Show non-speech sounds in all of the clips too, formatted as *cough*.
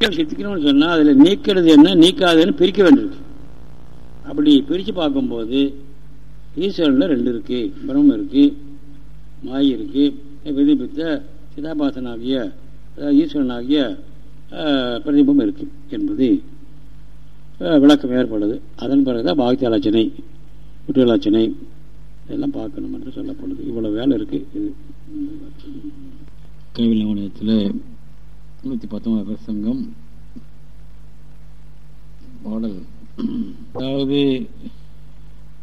சித்திக்கணும்னு சொன்னால் அதில் நீக்கிறது என்ன நீக்காதுன்னு பிரிக்க வேண்டியிருக்கு அப்படி பிரித்து பார்க்கும்போது ஈஸ்வரனில் ரெண்டு இருக்குது பிரம்மம் இருக்குது மாய் இருக்குது பிரதிபித்த சிதாபாசனாகிய ஈஸ்வரனாகிய பிரதிபம் இருக்குது என்பது விளக்கம் ஏற்படுது. அதன் பிறகுதான் பாக்தி ஆலோசனை இதெல்லாம் பார்க்கணும் என்று சொல்லப்படுது. இவ்வளோ வேலை இருக்குது இது. கைவில் நவனியத்தில் பத்தொன்பது பிரசங்கம். பாடல். அதாவது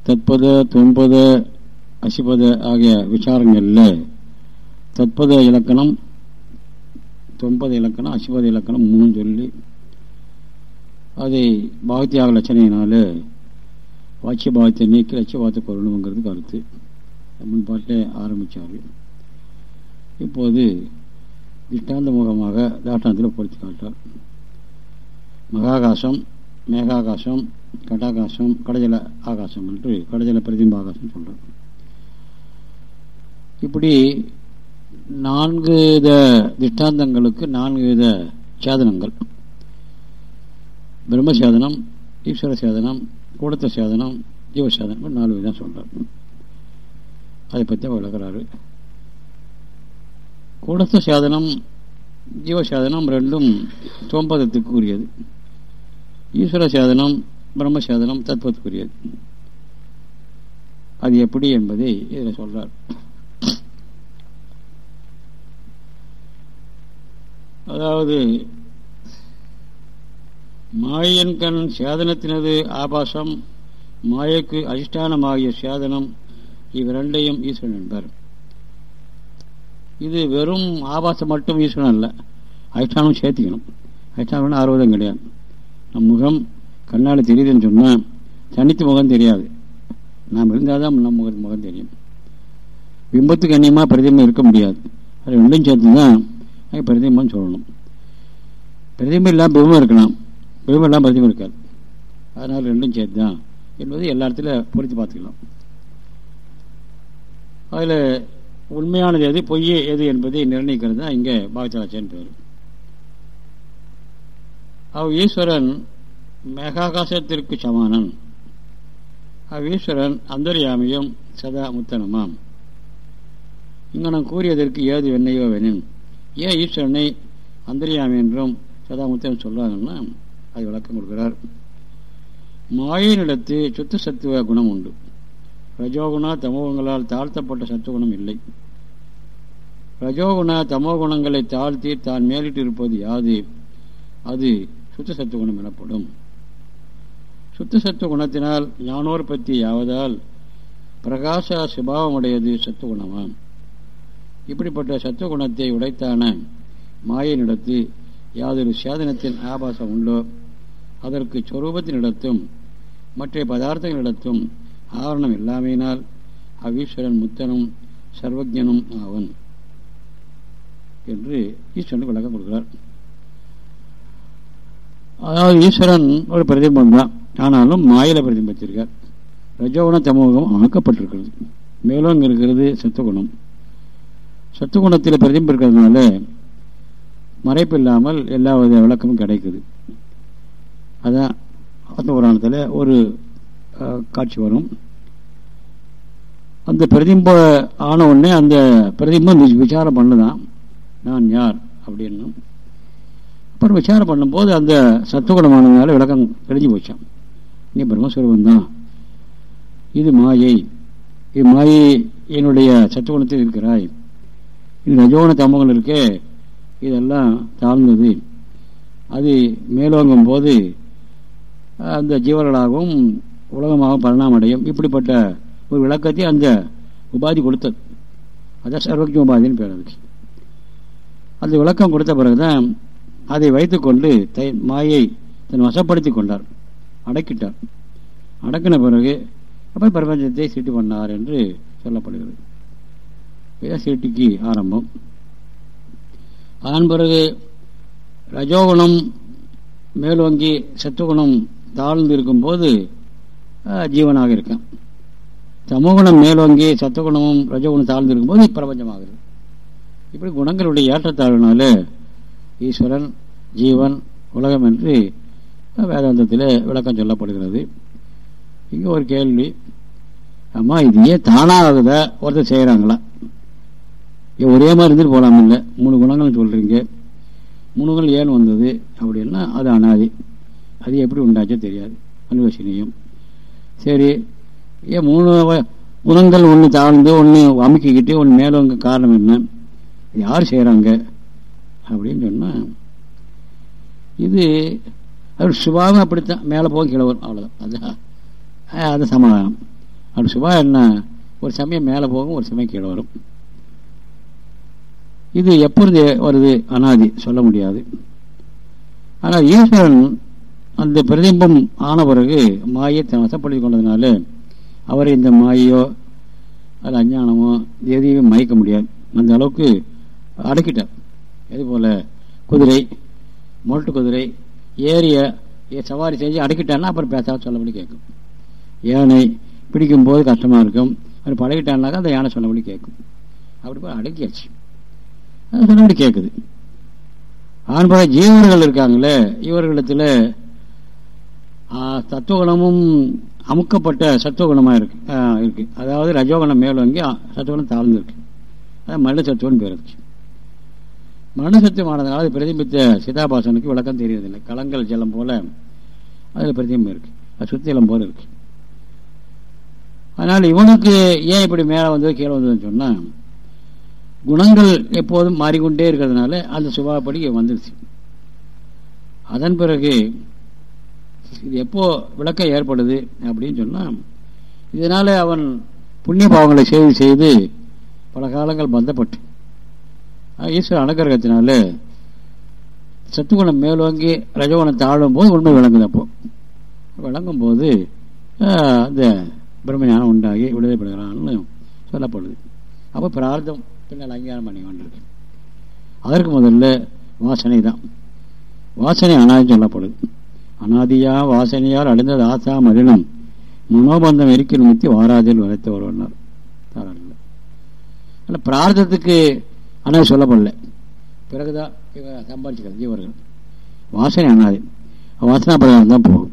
தற்பத தொன்பத அசிபத ஆகிய விசாரங்களில் தற்பத இலக்கணம் தொன்பது இலக்கணம் அசிபத இலக்கணம் மூணு சொல்லி அதை பாகத்தியாக லட்சணையினால வாட்சிய பாகத்தை நீக்கி லட்சிய பாகத்தை கொள்ளணுங்கிறது கருத்து. முன்பாட்டில் ஆரம்பித்தார் இப்போது திட்டாந்த முகமாக தாட்டாந்தத்தில் பொருத்தி காட்டார். மகாகாசம் மேகாகாசம் கடாகாசம் கடஜல ஆகாசம் என்று கடஜல பிரதிம்ப ஆகாசம் சொல்றார். இப்படி நான்கு வித திஷ்டாந்தங்களுக்கு நான்கு வித சேதனங்கள். பிரம்மசேதனம் ஈஸ்வர சேதனம் கூடத்த சேதனம் ஜீவசேதனம் நாலு விதம் சொல்கிறார் அதை பற்றி விளக்குறாரு. கூடத்த சாதனம் ஜீவசாதனம் ரெண்டும் தோம்பதத்துக்கு உரியது ஈஸ்வர சாதனம் பிரம்மசாதனம் தத்துவத்துக்குரியது. அது எப்படி என்பதை இதில் சொல்றார். அதாவது மாயன்கண் சேதனத்தினது ஆபாசம் மாயக்கு அதிஷ்டானமாகிய சேதனம் இவ்விரண்டையும் ஈஸ்வரன் என்பார். இது வெறும் ஆபாசம் மட்டும் ஈஸ்வரன் அல்ல. அதிஷ்டானம் சேர்த்திக்கணும். அதிஷ்டானம் ஆர்வதம் கிடையாது. நம் முகம் கண்ணால் தெரியுதுன்னு சொன்னால் தனித்து முகம் தெரியாது. நாம் இருந்தால் தான் நம் முகத்து முகம் தெரியும். பிம்பத்துக்கு அந்நியமாக பிரதிபம் இருக்க முடியாது. அது ரெண்டும் சேர்த்து தான் பிரதிபம் சொல்லணும். பிரதிபம் இல்லாமல் பிம்பம் இருக்கலாம். பிம்பம் இல்லாமல் பிரதிபம் இருக்காது. அதனால் ரெண்டும் சேர்த்து தான் என்பது எல்லா இடத்துல பொருத்தி பார்த்துக்கலாம். அதில் உண்மையானது எது? பொய்யே எது என்பதை நிர்ணயிக்கிறது தான் இங்கே பாகச்சலாச்சன் பேர். அவ் ஈஸ்வரன் மேகாகாசத்திற்கு சமானன். அவ் ஈஸ்வரன் அந்தரியாமியும் சதா முத்தனமாம். இங்கே நான் கூறியதற்கு ஏது வெண்ணையோ வெனின் ஏன் ஈஸ்வரனை அந்தரியாமி என்றும் சதா முத்தனம் சொல்றாங்கன்னா அது விளக்கம் கொடுக்கிறார். மாயினிடத்து சுத்த சத்துவ குணம் உண்டு. ரஜோகுணா தமோகுணங்களால் தாழ்த்தப்பட்ட சத்துவகுணம் இல்லை. ரஜோகுண தமோகுணங்களை தாழ்த்தி தான் மேலிட்டு இருப்பது யாது? அது சுத்த சத்துவகுணம் எனப்படும். சுத்த சத்துவ குணத்தினால் ஞானோற்பத்தி யாவதால் பிரகாச சுபாவமுடையது சத்துவகுணமாம் இப்படிப்பட்ட சத்துவகுணத்தை உடைத்தான மாயினிடத்து யாதொரு சேதனத்தின் ஆபாசம் உண்டோ? அதற்கு சொரூபத்தினிடத்தும் மற்ற பதார்த்தங்களிடத்தும் ஆவரணம் இல்லாமையினால் அவ்வீஸ்வரன் முத்தனும் சர்வஜனும் ஆவன் என்று ஈஸ்வரனுக்கு விளக்கம் கொடுக்கிறார். அதாவது ஈஸ்வரன் ஒரு பிரதிபம் தான். ஆனாலும் மாயில பிரதிபத்திருக்கார் ரஜோகுண தமோகம் அமைக்கப்பட்டிருக்கிறது. மேலும் அங்கே இருக்கிறது சத்துவகுணம் சத்துவகுணத்தில் பிரதிபம் இருக்கிறதுனால மறைப்பு இல்லாமல் எல்லா வித விளக்கமும் கிடைக்குது. அதான் ஆத்ம புராணத்தில் ஒரு காட்சி வரும். அந்த பிரதிம்ப ஆன உடனே அந்த பிரதிம்பம் விசாரம் பண்ணுதான். நான் யார் அப்படின்னு அப்புறம் விசாரம் பண்ணும்போது அந்த சத்துவகுணமானதுனால விளக்கம் தெரிஞ்சு போச்சான் நீ பிரம்மஸ்வரூபம் தான். இது மாயை. இது மாயை என்னுடைய சத்துவகுணத்தில் இருக்கிறாய். இது ரஜோகுண தம்பங்கள் இருக்கே. இதெல்லாம் தாழ்ந்தது. அது மேலோங்கும் போது அந்த ஜீவர்களாகவும் உலகமாகவும் பரிணாமடையும். இப்படிப்பட்ட ஒரு விளக்கத்தை அந்த உபாதி கொடுத்தது. அதான் சர்வஜ உபாதின்னு பேர் அதுக்கு. அந்த விளக்கம் கொடுத்த பிறகுதான் அதை வைத்துக்கொண்டு தை மாயை தன் வசப்படுத்தி கொண்டார். அடக்கிட்டார். அடக்கின பிறகு அப்புறம் பிரபஞ்சத்தை சீட்டு பண்ணார் என்று சொல்லப்படுகிறது. இதான் சீட்டுக்கு ஆரம்பம். அதன் பிறகு ரஜோகுணம் மேலோங்கி சத்துவகுணம் தாழ்ந்து இருக்கும்போது ஜீவனாக இருக்கும் தமோகுணம் மேலோங்கி சத்துவகுணமும் ரஜகுணம் தாழ்ந்து இருக்கும்போது பிரபஞ்சமாகுது இப்படி குணங்களுடைய ஏற்றத்தாழ்வினால ஈஸ்வரன் ஜீவன் உலகம் என்று வேதாந்தத்தில் விளக்கம் சொல்லப்படுகிறது. இங்கே ஒரு கேள்வி. அம்மா இது ஏன் ஒருத்தர் செய்கிறாங்களா ஒரே மாதிரி இருந்துட்டு போகலாம் இல்லை? மூணு குணங்கள் சொல்கிறீங்க மூணு குணங்கள் ஏன் வந்தது? அப்படின்னா அது அனாதி. அது எப்படி உண்டாச்சோ தெரியாது. அனுவசனியம் சரி. ஏன் மூணு குணங்கள் ஒன்று தாழ்ந்து ஒன்று அமுக்கிக்கிட்டு ஒன்று மேலவங்க காரணம் என்ன? யார் செய்கிறாங்க அப்படின்னு சொன்னால் இது அவர் சுபாவம் அப்படித்தான். மேலே போக கீழே வரும். அவ்வளோதான் அதுதான் அது சமாதானம். அப்படி சுபாவம் என்ன? ஒரு சமயம் மேலே போகும் ஒரு சமயம் கீழே வரும். இது எப்பொழுது வருது? அனாதி. சொல்ல முடியாது. ஆனால் ஈஸ்வரன் அந்த பிரதிம்பம் ஆன பிறகு மாயை வசப்படுத்தி கொண்டதுனால அவரை இந்த மாயையோ அது அஞ்ஞானமோ எதையும் மயக்க முடியாது. அந்த அளவுக்கு அடக்கிட்டார். இது போல குதிரை மொல்ட்டு குதிரை ஏரிய சவாரி செஞ்சு அடக்கிட்டான்னா அப்புறம் பேசாத சொல்லபடி கேட்கும். யானை பிடிக்கும் போது கஷ்டமா இருக்கும். அது பழகிட்டான்னாக்கா அந்த யானை சொல்லபடி கேட்கும். அப்படி போய் அடக்கியாச்சு. அது சொன்னபடி கேட்குது. ஆண்பாக ஜீவர்கள் இருக்காங்களே இவர்களிடத்தில் தத்துவகுணமும் அமுக்கப்பட்ட சத்துவகுணமாக இருக்கு. இருக்கு. அதாவது ரஜோகுணம் மேலோங்கி வாங்கி சத்துவகுணம் தாழ்ந்து இருக்கு அது மனித சத்துவம் பேர் இருக்கு மனித சத்துவமானதுனால அது பிரதிபித்த சிதாபாசனுக்கு விளக்கம் தெரியறதில்லை. களங்கள் ஜலம் போல அதில் பிரதிபம் இருக்கு. அது சுத்திலம் போல இருக்கு. அதனால் இவனுக்கு ஏன் இப்படி மேலே வந்தது கீழே வந்ததுன்னு சொன்னால் குணங்கள் எப்போதும் மாறிக்கொண்டே இருக்கிறதுனால அந்த சுபாவப்படி வந்துருச்சு. அதன் பிறகு இது எப்போ விளக்கம் ஏற்படுது அப்படின்னு சொன்னால் இதனால அவன் புண்ணிய பாவங்களை செய்து செய்து பல காலங்கள் பந்தப்பட்டு ஈஸ்வர அனுகிரகத்தினால சத்துகுணம் மேலோங்கி ரஜகுணம் தாழும் போது உண்மை விளங்குது அப்போ. விளங்கும் போது அந்த பிரம்மஞானம் உண்டாகி விடுதலை பெறுகிறான்னு சொல்லப்படுது. அப்போ பிரார்த்தம் பின்னால் அங்கீகாரம் பண்ணி கொண்டிருக்கு. அதற்கு முதல்ல வாசனை தான். வாசனை அனாதி சொல்லப்படுது. அனாதியா வாசனையால் அடைந்தது தாசா மதினம் மனோபந்தம் இருக்கிற நிமித்தி வாராதில் வளர்த்து வருவனர் தாராள பிரார்த்தத்துக்கு அனாதி சொல்லப்படல. பிறகுதான் சம்பாதிச்சுக்கிறது ஜீவர்கள் வாசனை அனாதி. வாசனா பிரகாரம் தான் போகும்.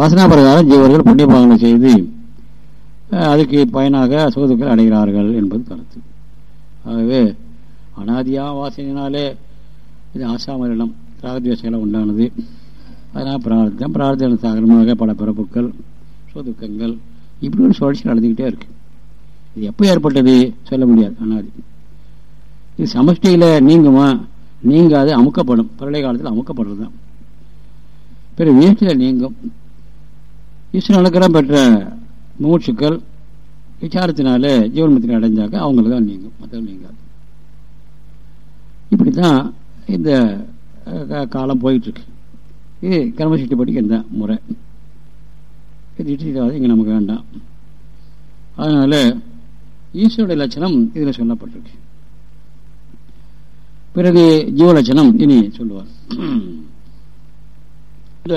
வாசனா பிரகாரம் ஜீவர்கள் புண்ணிய பாகங்களை செய்து அதுக்கு பயனாக சோதுக்கள் அடைகிறார்கள் என்பது கருத்து. ஆகவே அனாதியா வாசனையினாலே இது ஆசாமரிடம் ராகத்வேஷம் உண்டானது. அதனால் பிரார்த்தம் பிரார்த்தனை சாகரமாக பல பிறப்புக்கள் சொதுக்கங்கள் இப்படி ஒரு சுழற்சி நடந்துக்கிட்டே இருக்கு. இது எப்போ ஏற்பட்டது? சொல்ல முடியாது. அனாதி இது சமஷ்டியில் நீங்குமா? நீங்காது அமுக்கப்படும். பிரளய காலத்தில் அமுக்கப்படுறது தான் பிற வீழ்ச்சியில் நீங்கும். ஈஸ்வரன் அனுக்கிறம் பெற்ற மூச்சுக்கள் விசாரத்தினால ஜீவன்மத்தில் அடைஞ்சாக்க அவங்களுக்கு தான் நீங்கும். மற்றவங்க நீங்காது. இப்படி தான் இந்த காலம் போயிட்டுருக்கு இது கர்மசிட்டி இந்த முறை. இது இங்கே நமக்கு வேண்டாம். அதனால ஈஸ்வருடைய லட்சணம் இதில் சொல்லப்பட்டிருக்கு. பிறகு ஜீவலட்சணம் இனி சொல்லுவார். இந்த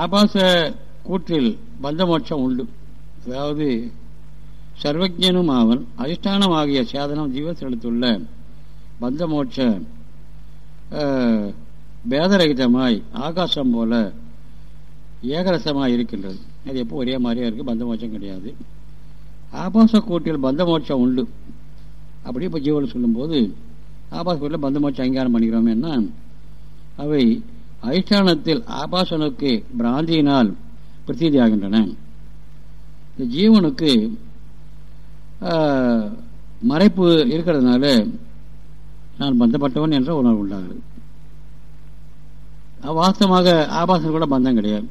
ஆபாச கூற்றில் பந்தமோட்சம் உண்டு. அதாவது சர்வஜனும் அவன் அதிஷ்டானம் ஆகிய சேதனம் ஜீவத்திலுள்ள பந்தமோட்ச பேதரகிதமாய் ஆகாசம் போல ஏகரசமாக இருக்கின்றது. அது எப்போ ஒரே மாதிரியா இருக்குது பந்தமோட்சம் கிடையாது. ஆபாச கூட்டில் பந்தமோட்சம் உண்டு. அப்படி இப்போ ஜீவன் சொல்லும்போது ஆபாச கூட்டில் பந்தமோட்சம் அங்கீகாரம் பண்ணிக்கிறோமேன்னா அவை அதிஷ்டானத்தில் ஆபாசனுக்கு பிராந்தியினால் பிரசீதியாகின்றன. இந்த ஜீவனுக்கு மறைப்பு இருக்கிறதுனால நான் பந்தப்பட்டவன் என்ற உணர்வு உண்டாகிறது வாஸ்தவமாக ஆபாசம் கூட பந்தம் கிடையாது.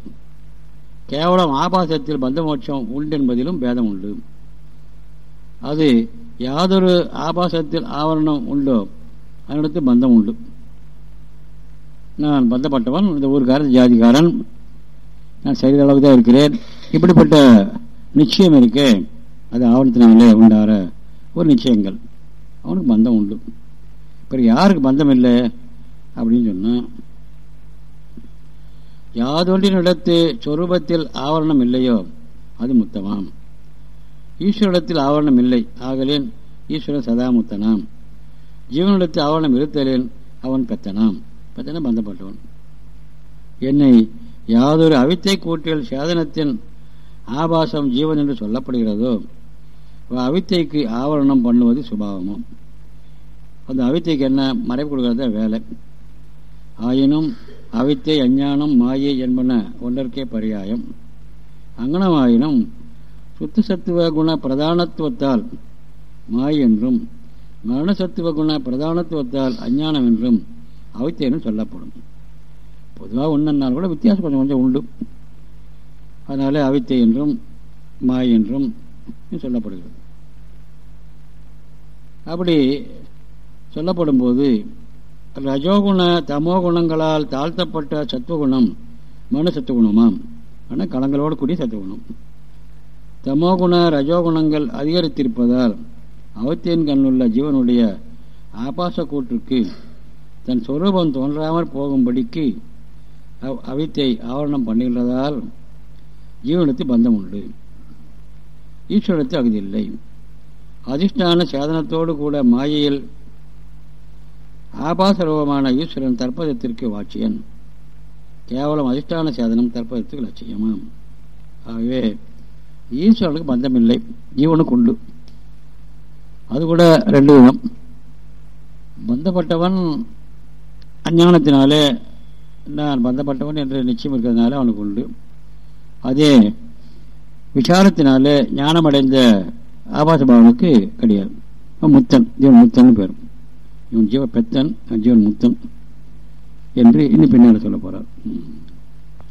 கேவலம் ஆபாசத்தில் பந்த மோட்சம் உண்டு என்பதிலும் பேதம் உண்டு. அது யாதொரு ஆபாசத்தில் ஆவரணம் உண்டோ அதனிடத்து பந்தம் உண்டு. நான் பந்தப்பட்டவன் இந்த ஊருக்காரன் ஜாதிக்காரன். நான் சரிதளவுக்கு தான் இருக்கிறேன். இப்படிப்பட்ட நிச்சயம் இருக்கே. அது ஆவணத்தினாலே உண்டார ஒரு நிச்சயங்கள். அவனுக்கு பந்தம் உண்டு. இப்போ யாருக்கு பந்தம் இல்லை? அப்படின்னு சொன்னா யாதொன்றினிடத்து சொரூபத்தில் ஆவரணம் இல்லையோ அது முத்தமாம். ஈஸ்வரிடத்தில் ஆவரணம் இல்லை ஆகலேன் ஈஸ்வரன் சதா முத்தனாம். ஜீவனிடத்தில் ஆவரணம் இருத்தலேன் அவன் பெத்தனாம் பெத்தன பந்தப்பட்டவன். என்னை யாதொரு அவித்தை கூட்டியல் சேதனத்தின் ஆபாசம் ஜீவன் என்று சொல்லப்படுகிறதோ அவித்தைக்கு ஆவரணம் பண்ணுவது சுபாவமும் அந்த அவித்தைக்கு என்ன மறைப்பு கொடுக்கறது? வேலை. ஆயினும் அவித்தை அஞ்ஞானம் மாயை என்பன ஒன்றற்கே பரியாயம். அங்கனமாயினும் சுத்த சத்துவ குண பிரதானத்துவத்தால் மாய் என்றும் மரணசத்துவ குண பிரதானத்துவத்தால் அஞ்ஞானம் என்றும் அவித்தைனும் சொல்லப்படும். பொதுவாக ஒன்றுனால் கூட வித்தியாசம் கொஞ்சம் கொஞ்சம் உண்டு. அதனால அவித்தை என்றும் மாய் என்றும் சொல்லப்படுகிறது. அப்படி சொல்லப்படும் போது ரஜோகுண தமோ குணங்களால் தாழ்த்தப்பட்ட சத்துவகுணம் மன சத்துவகுணமாம் ஆனால் களங்களோடு கூடிய சத்துவகுணம் தமோகுண ரஜோகுணங்கள் அதிகரித்திருப்பதால் அவத்தியன் கண்ணுள்ள ஜீவனுடைய ஆபாச கூற்றுக்கு தன் சொரூபம் தோன்றாமல் போகும்படிக்கு அவித்தை ஆவரணம் பண்ணுகின்றதால் ஜீவனத்து பந்தம் உண்டு ஈஸ்வரத்து அகுதியில்லை. அதிஷ்டான சாதனத்தோடு கூட மாயையில் ஆபாசரூபமான ஈஸ்வரன் தற்பதத்திற்கு வாட்சியன். கேவலம் அதிஷ்டான சேதனம் தற்பதத்துக்கு லட்சியமாம் ஆகவே ஈஸ்வரனுக்கு பந்தமில்லை. ஜீவனுக்கு உண்டு. அது கூட ரெண்டு விதம். பந்தப்பட்டவன் அஞ்ஞானத்தினாலே நான் பந்தப்பட்டவன் என்று நிச்சயம் இருக்கிறதுனால அவனுக்கு உண்டு. அதே விசாரத்தினாலே ஞானமடைந்த ஆபாசபாவனுக்கு கிடையாது. முத்தன் ஜீவன் முத்தன் பேரும். இவன் ஜீவ பெத்தன் ஜீவன் முத்தன் என்று இன்னும் பின்னால் சொல்ல போறார்.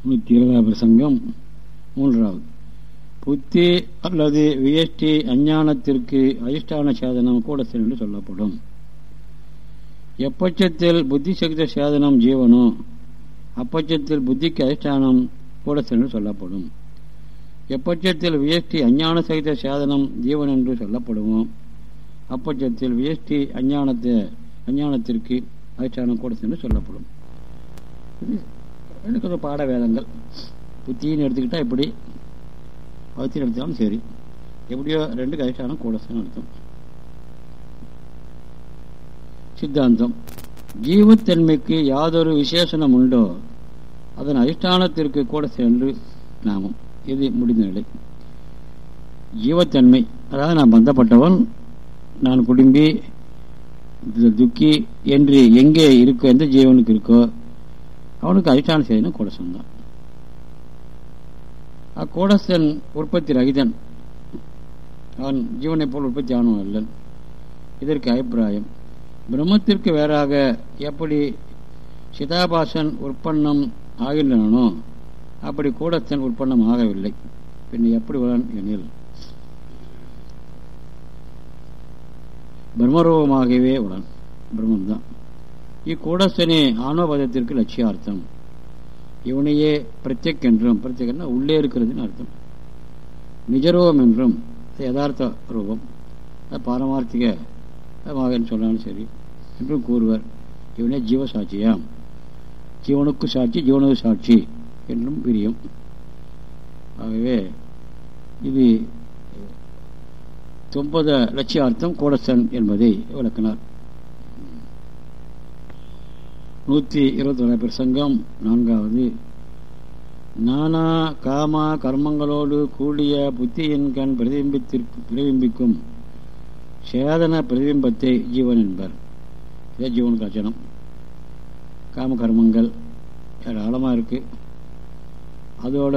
நூற்றி இருபதாவது பிரசங்கம் மூன்றாவது. புத்தி அல்லது வியஷ்டி அஞ்ஞானத்திற்கு அதிஷ்டான சாதனம் கூட என்று சொல்லப்படும். எப்பட்சத்தில் புத்தி சக்த சாதனம் ஜீவனோ அப்பட்சத்தில் புத்திக்கு அதிஷ்டானம் கூட என்று சொல்லப்படும். எப்பட்சத்தில் வியஷ்டி அஞ்ஞான சகித சாதனம் ஜீவன் என்று சொல்லப்படுமோ அப்பட்சத்தில் வியஷ்டி அஞ்ஞானத்தை அஞ்ஞானத்திற்கு அதிஷ்டானம் கூட என்று சொல்லப்படும். எனக்கு பாட வேதங்கள். புத்தின்னு எடுத்துக்கிட்டா இப்படி பகுத்தின்னு எடுத்தாலும் சரி. எப்படியோ ரெண்டு அதிஷ்டானம் கூடசன் அர்த்தம் சித்தாந்தம். ஜீவத்தன்மைக்கு யாதொரு விசேஷனம் உண்டோ அதன் அதிஷ்டானத்திற்கு கூட சென்று நாமம். இது முடிந்த நிலை. ஜீவத்தன்மை. அதாவது நான் பந்தப்பட்டவன் நான் குடும்பி துக்கி என்று எங்கே இருக்கோ எந்த ஜீவனுக்கு இருக்கோ அவனுக்கு அதிஷ்டான செய்யணும் கூடசன் தான். அக்கூடசன் உற்பத்தி ரகிதன். அவன் ஜீவனை போல் உற்பத்தி ஆனவன் அல்லன். இதற்கு அபிப்பிராயம். பிரம்மத்திற்கு வேறாக எப்படி சிதாபாசன் உற்பன்னம் ஆகின்றனோ அப்படி கூடத்தன் உற்பன்னம் ஆகவில்லை. பின் எப்படி உள்ளன் எனில் பிரம்மரூபமாகவே உடன் பிரம்மம்தான். இக்கூடசனே லட்சிய லட்சியார்த்தம். இவனையே பிரத்யக் என்றும் பிரத்யக்னா உள்ளே இருக்கிறதுன்னு அர்த்தம். நிஜரூபம் என்றும் யதார்த்த ரூபம். பாரமார்த்திக மகன் சொன்னாலும் சரி என்றும் கூறுவர். இவனே ஜீவசாட்சியாம் ஜீவனுக்கு சாட்சி ஜீவனுக்கு சாட்சி என்றும் பிரியும். ஆகவே இது தொம்பத லட்சியார்த்தம் கோடசன் என்பதை விளக்கினார். நூற்றி இருபத்தி ஒன்று பிரசங்கம் நான்காவது நானா காமா கர்மங்களோடு கூடிய புத்தியின் கண் பிரதிபிம்பித்திற்கு பிரதிபிம்பிக்கும் சேதன பிரதிபிம்பத்தை ஜீவன் என்பர். இதே ஜீவன் கச்சனம் காம கர்மங்கள் ஏராளமாக இருக்கு. அதோட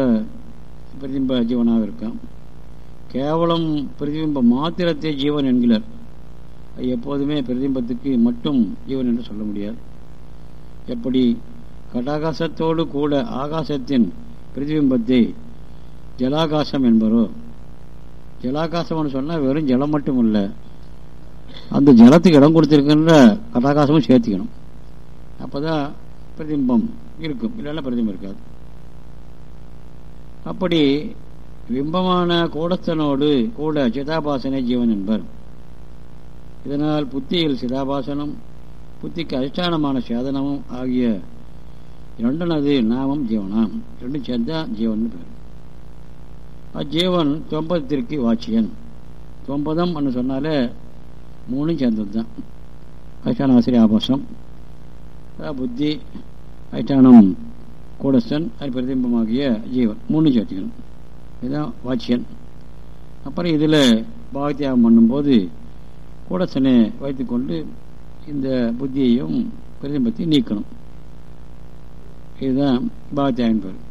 பிரதிம்ப ஜீவனாக இருக்கான். கேவலம் பிரதிபிம்ப மாத்திரத்தை ஜீவன் என்கிறார். எப்போதுமே பிரதிபிம்பத்துக்கு மட்டும் ஜீவன் என்று சொல்ல முடியாது. எப்படி கடாகாசத்தோடு கூட ஆகாசத்தின் பிரதிபிம்பத்தை ஜலாகாசம் என்பரோ ஜலாகாசம்னு சொன்னால் வெறும் ஜலம் மட்டும் இல்லை அந்த ஜலத்துக்கு இடம் கொடுத்துருக்கின்ற கடாகாசமும் சேர்த்துக்கணும். அப்போதான் பிரதிபிம்பம் இருக்கும். இல்லைன்னா பிரதிபம் இருக்காது. அப்படி பிம்பமான கூடத்தனோடு கூட சிதாபாசனை ஜீவன் என்பர். இதனால் புத்தியில் சிதாபாசனம் புத்திக்கு அதிஷ்டானமான சேதனமும் ஆகிய இரண்டனது நாமம் ஜீவனாம். ரெண்டும் சேர்ந்தா ஜீவன் பேர் அஜீவன் தொம்பதத்திற்கு வாட்சியன். தொம்பதம் என்று சொன்னாலே மூணும் சேர்ந்தது தான் அதிஷ்டான ஆசிரிய ஆபாசம் புத்தி அதிஷ்டானம் கூடஸ்தன் அது பிரதிபிம்பமாகிய ஜீவன். மூணு சேர்த்துக்கணும். இதுதான் வாட்சியன். அப்புறம் இதில் பாகத்தியாகம் பண்ணும்போது கூடசனை வைத்துக்கொண்டு இந்த புத்தியையும் பிரதிபத்தி நீக்கணும். இதுதான் பாகத்தியாகம் பேர்.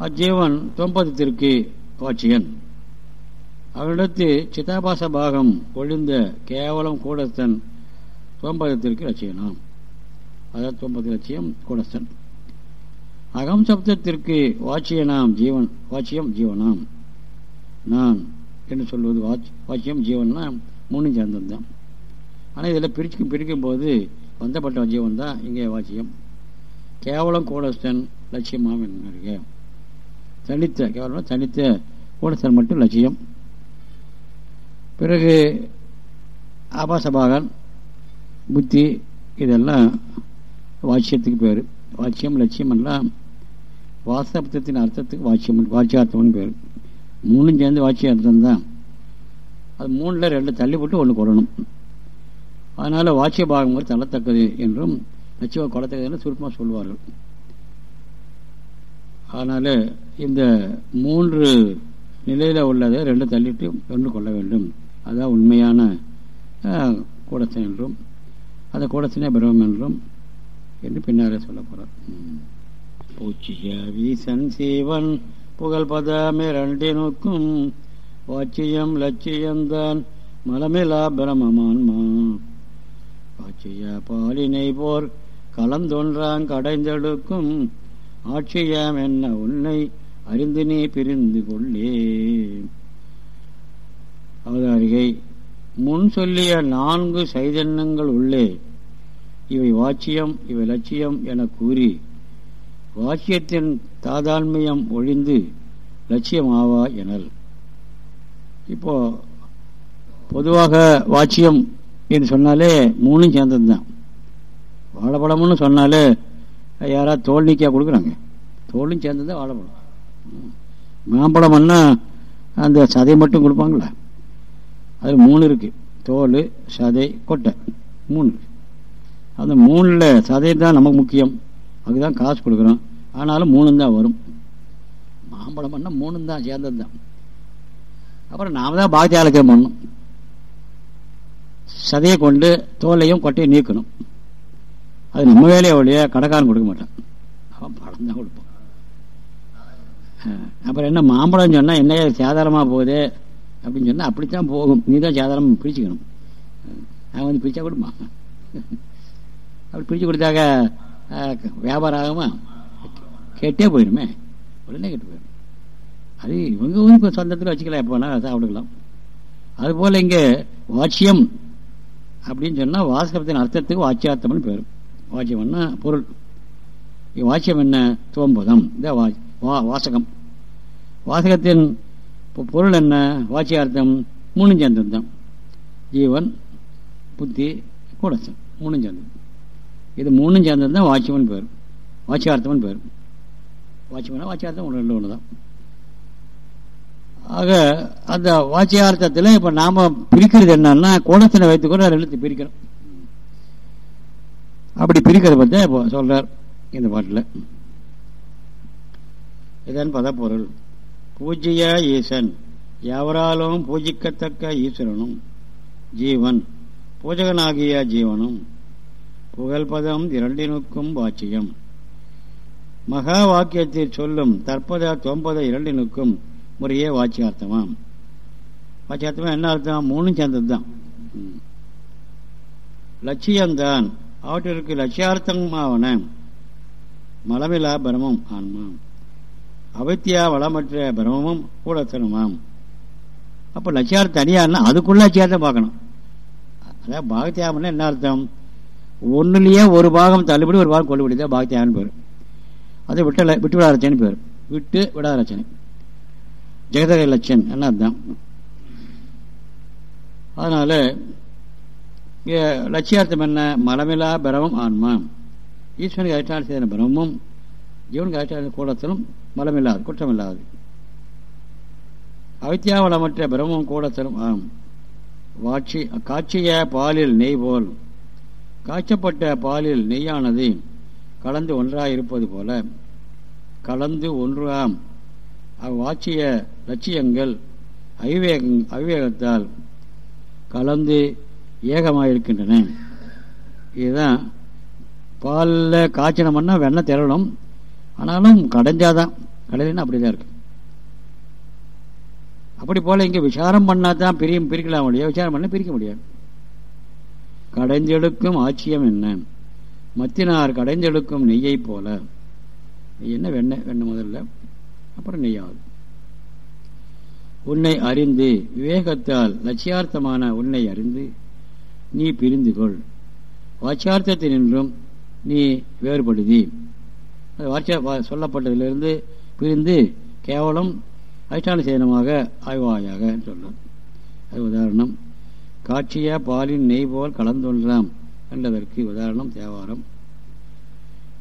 அஜீவன் தொம்பதத்திற்கு வாட்சியன். அவனிடத்து சிதாபாச பாகம் ஒழிந்த கேவலம் கூடத்தன் தொம்பதத்திற்கு லட்சியனாம். அதாவது தொம்பது லட்சியம் கூடஸ்தன். அகம் சப்தத்திற்கு வாட்சியனாம் ஜீவன் வாட்சியம் ஜீவனாம். நான் என்று சொல்வது வாட்சியம் ஜீவன்னா மூணு சேர்ந்தான் ஆனால் இதில் பிரிச்சு பிரிக்கும் போது வந்தப்பட்ட ஜீவன் தான் இங்கே வாட்சியம் கேவலம் கூடஸ்தன் லட்சியமாம் என்ன தனித்த கேவலம் தனித்த கூடஸ்தன் மட்டும் லட்சியம். பிறகு ஆபாசபாகன் புத்தி இதெல்லாம் வாட்சியத்துக்கு பேர். வாட்சியம் லட்சியம் எல்லாம் வாசப்தத்தின் அர்த்தத்துக்கு வாட்சியம் வாட்சியார்த்தம்னு பேர். மூணும் சேர்ந்து வாட்சியார்த்தம் தான் அது மூணில் ரெண்டு தள்ளி போட்டு ஒன்று கொள்ளணும். அதனால் வாட்சிய பாகம் தள்ளத்தக்கது என்றும் லட்சிய கொள்ளத்தக்கது என்று சுருக்கமாக சொல்வார்கள் அதனால் இந்த மூன்று நிலையில் உள்ளதை ரெண்டு தள்ளிட்டு ஒன்று கொள்ள வேண்டும். அதான் உண்மையான கூடத்தன் என்றும் அந்த கூடத்தினே பிரமம் என்றும் என்று பின்னாரே சொல்ல போறார். பூச்சிய வீசன் சீவன் புகழ் பதமே ரெண்டினுக்கும் வாட்சியம் மலமிலா பிரமமான்மா. வாட்சிய பாலினை போர் கலந்தொன்றாங் கடைந்தெடுக்கும் ஆட்சியம் என்ன உன்னை அறிந்து நீ பிரிந்து கொள்ளே. அவதாரிகை முன் சொல்லிய நான்கு சைதன்யங்கள் உள்ளே இவை வாட்சியம் இவை லட்சியம் என கூறி வாக்கியத்தின் தாதான்மியம் ஒழிந்து லட்சியமாவா எனல். இப்போ பொதுவாக வாட்சியம் என்று சொன்னாலே மூணும் சேர்ந்தது தான் வாழைப்பழம்னு சொன்னாலே யாராவது தோல் நீக்கியாக கொடுக்குறாங்க. தோலும் சேர்ந்தது வாழைப்பழம். மாம்பழம்னா அந்த சதை மட்டும் கொடுப்பாங்களா? அது மூணு இருக்குது தோல் சதை கொட்டை. மூணு அந்த மூணில் சதை தான் நமக்கு முக்கியம். அதுதான் காசு கொடுக்குறோம். ஆனாலும் மூணு தான் வரும். மாம்பழம் பண்ணால் மூணு தான் சேர்ந்தது தான். அப்புறம் நாம தான் பாக்கி ஆளுக்கம் பண்ணணும். சதையை கொண்டு தோலையும் கொட்டையும் நீக்கணும். அது நம்ம வேலையை ஒழிய கடைக்காரன் கொடுக்க மாட்டான். அவன் பழம் தான் கொடுப்பான். அப்புறம் என்ன மாம்பழம் சொன்னால் என்ன சேதாரமாக போகுது? அப்படின்னு சொன்னால் அப்படித்தான் போகும். நீ தான் சேதாரம் பிரிச்சுக்கணும். அவன் வந்து பிரித்தா கொடுப்பான். அப்படி பிரித்து கொடுத்தாக்க வியாபாரம் ஆகுமா கேட்டே போயிடுமே உடனே கேட்டு போயிடும் அது இவங்க வந்து சொந்தத்தில் வச்சுக்கலாம் எப்போ வேணாலும் சாப்பிடுக்கலாம் அதுபோல் இங்கே வாட்சியம் அப்படின்னு சொன்னால் வாசகத்தின் அர்த்தத்துக்கு வாட்சியார்த்தம்னு பேர். வாட்சியம்னா பொருள். வாட்சியம் என்ன? துவம்பதம். இந்த வாசகம். வாசகத்தின் பொருள் என்ன? வாட்சியார்த்தம் மூணு சேர்ந்தது தான் ஜீவன் புத்தி கூடசம். மூணும் சேர்ந்தது இது மூணும் சேர்ந்தது தான் வாட்சியமன் பேர். வாட்சியார்த்தம்னு பேர். வாட்சியம்னா வாட்சியார்த்தம் ஒன்று ரெண்டு ஒன்று தான் ஆக அந்த வாட்சியார்த்தத்தில் இப்போ நாம பிரிக்கிறது என்னன்னா கோணத்தினை வைத்துக்கொண்டு ரெண்டு பிரிக்கிறோம் அப்படி பிரிக்கிறத பற்றி இப்போ சொல்கிறார் இந்த பாட்டில். இதன் பதப்பொருள். பூஜ்ய ஈசன். எவராலும் பூஜிக்கத்தக்க ஈஸ்வரனும் ஜீவன். பூஜகனாகிய ஜீவனும் புகழ்பதம் இரண்டினுக்கும் வாச்சியம். மகா வாக்கியத்தில் சொல்லும் தற்பத தொம்பத இரண்டினுக்கும் முறையே வாட்சியார்த்தமாம் வாட்சியார்த்தமா என்ன அர்த்தம்? மூணும் சேர்ந்தது தான் லட்சியம்தான். அவற்றிற்கு லட்சியார்த்தமாவன மலமிலா பிரமம் ஆன்மாம். அவித்தியா வளமற்ற பிரமமும் கூடத்தனமாம். அப்போ லட்சியார்த்தம் தனியார்னா அதுக்குள்ள லட்சியார்த்தம் பார்க்கணும். அதாவது பாகத்தியாகம்னா என்ன அர்த்தம்? ஒன்றுலேயே ஒரு பாகம் தள்ளுபடி ஒரு பாகம் கொள்ளுபடி தான் பாகத்தியாகன்னு பேர். அது விட்டு விட்டு விடாரச்சனை பேர். விட்டு விடாரச்சனை. ஜெகதக லட்சன் என்ன அதனால் அதனால லட்சியார்த்தம் என்ன? மலமிலா பிரமம் ஆன்மா. ஈஸ்வனுக்கு அதிஷ்டான செய்த பிரமமும் ஜீவனுக்கு அதிஷ்டான கூடத்திலும் மலமில்லாது குற்றமில்லாது. அவித்தியாவளமற்ற பிரமம் கூடத்திலும் ஆம். வாட்சி காட்சிய பாலில் நெய் போல். காய்ச்சப்பட்ட பாலில் நெய்யானது கலந்து ஒன்றாயிருப்பது போல கலந்து ஒன்றாம். அவ்வாட்சிய லட்சியங்கள் அவிவேக அவிவேகத்தால் கலந்து ஏகமாயிருக்கின்றன. இதுதான் பாலில் காய்ச்சனம்னா வெண்ணெய் திரளும் ஆனாலும் கடைஞ்சாதான் கடையிலன்னா அப்படிதான் இருக்கு. அப்படி போல இங்கே விசாரம் பண்ணால் தான் பிரியும் பிரிக்கலாம் முடியாது. விசாரம் பண்ண பிரிக்க முடியாது. கடைஞ்செடுக்கும் ஆட்சியம் என்ன? மத்தினார் கடைஞ்செடுக்கும் நெய்யை போல. என்ன வெண்ணெய் வெண்ணெய் முதல்ல. அப்புறம் நெய்யாவது உன்னை அறிந்து விவேகத்தால் லட்சியார்த்தமான உன்னை அறிந்து நீ பிரிந்து கொள் வாட்சியார்த்தத்தினின்றும் நீ வேறுபடுதி. வாட்சிய சொல்லப்பட்டதிலிருந்து பிரிந்து கேவலம் அதிஷ்டான சேனமாக ஆய்வாயாக சொல்ல அது உதாரணம். காட்சிய பாலின் நெய் போல் கலந்துள்ளாம் என்றதற்கு உதாரணம் தேவாரம்.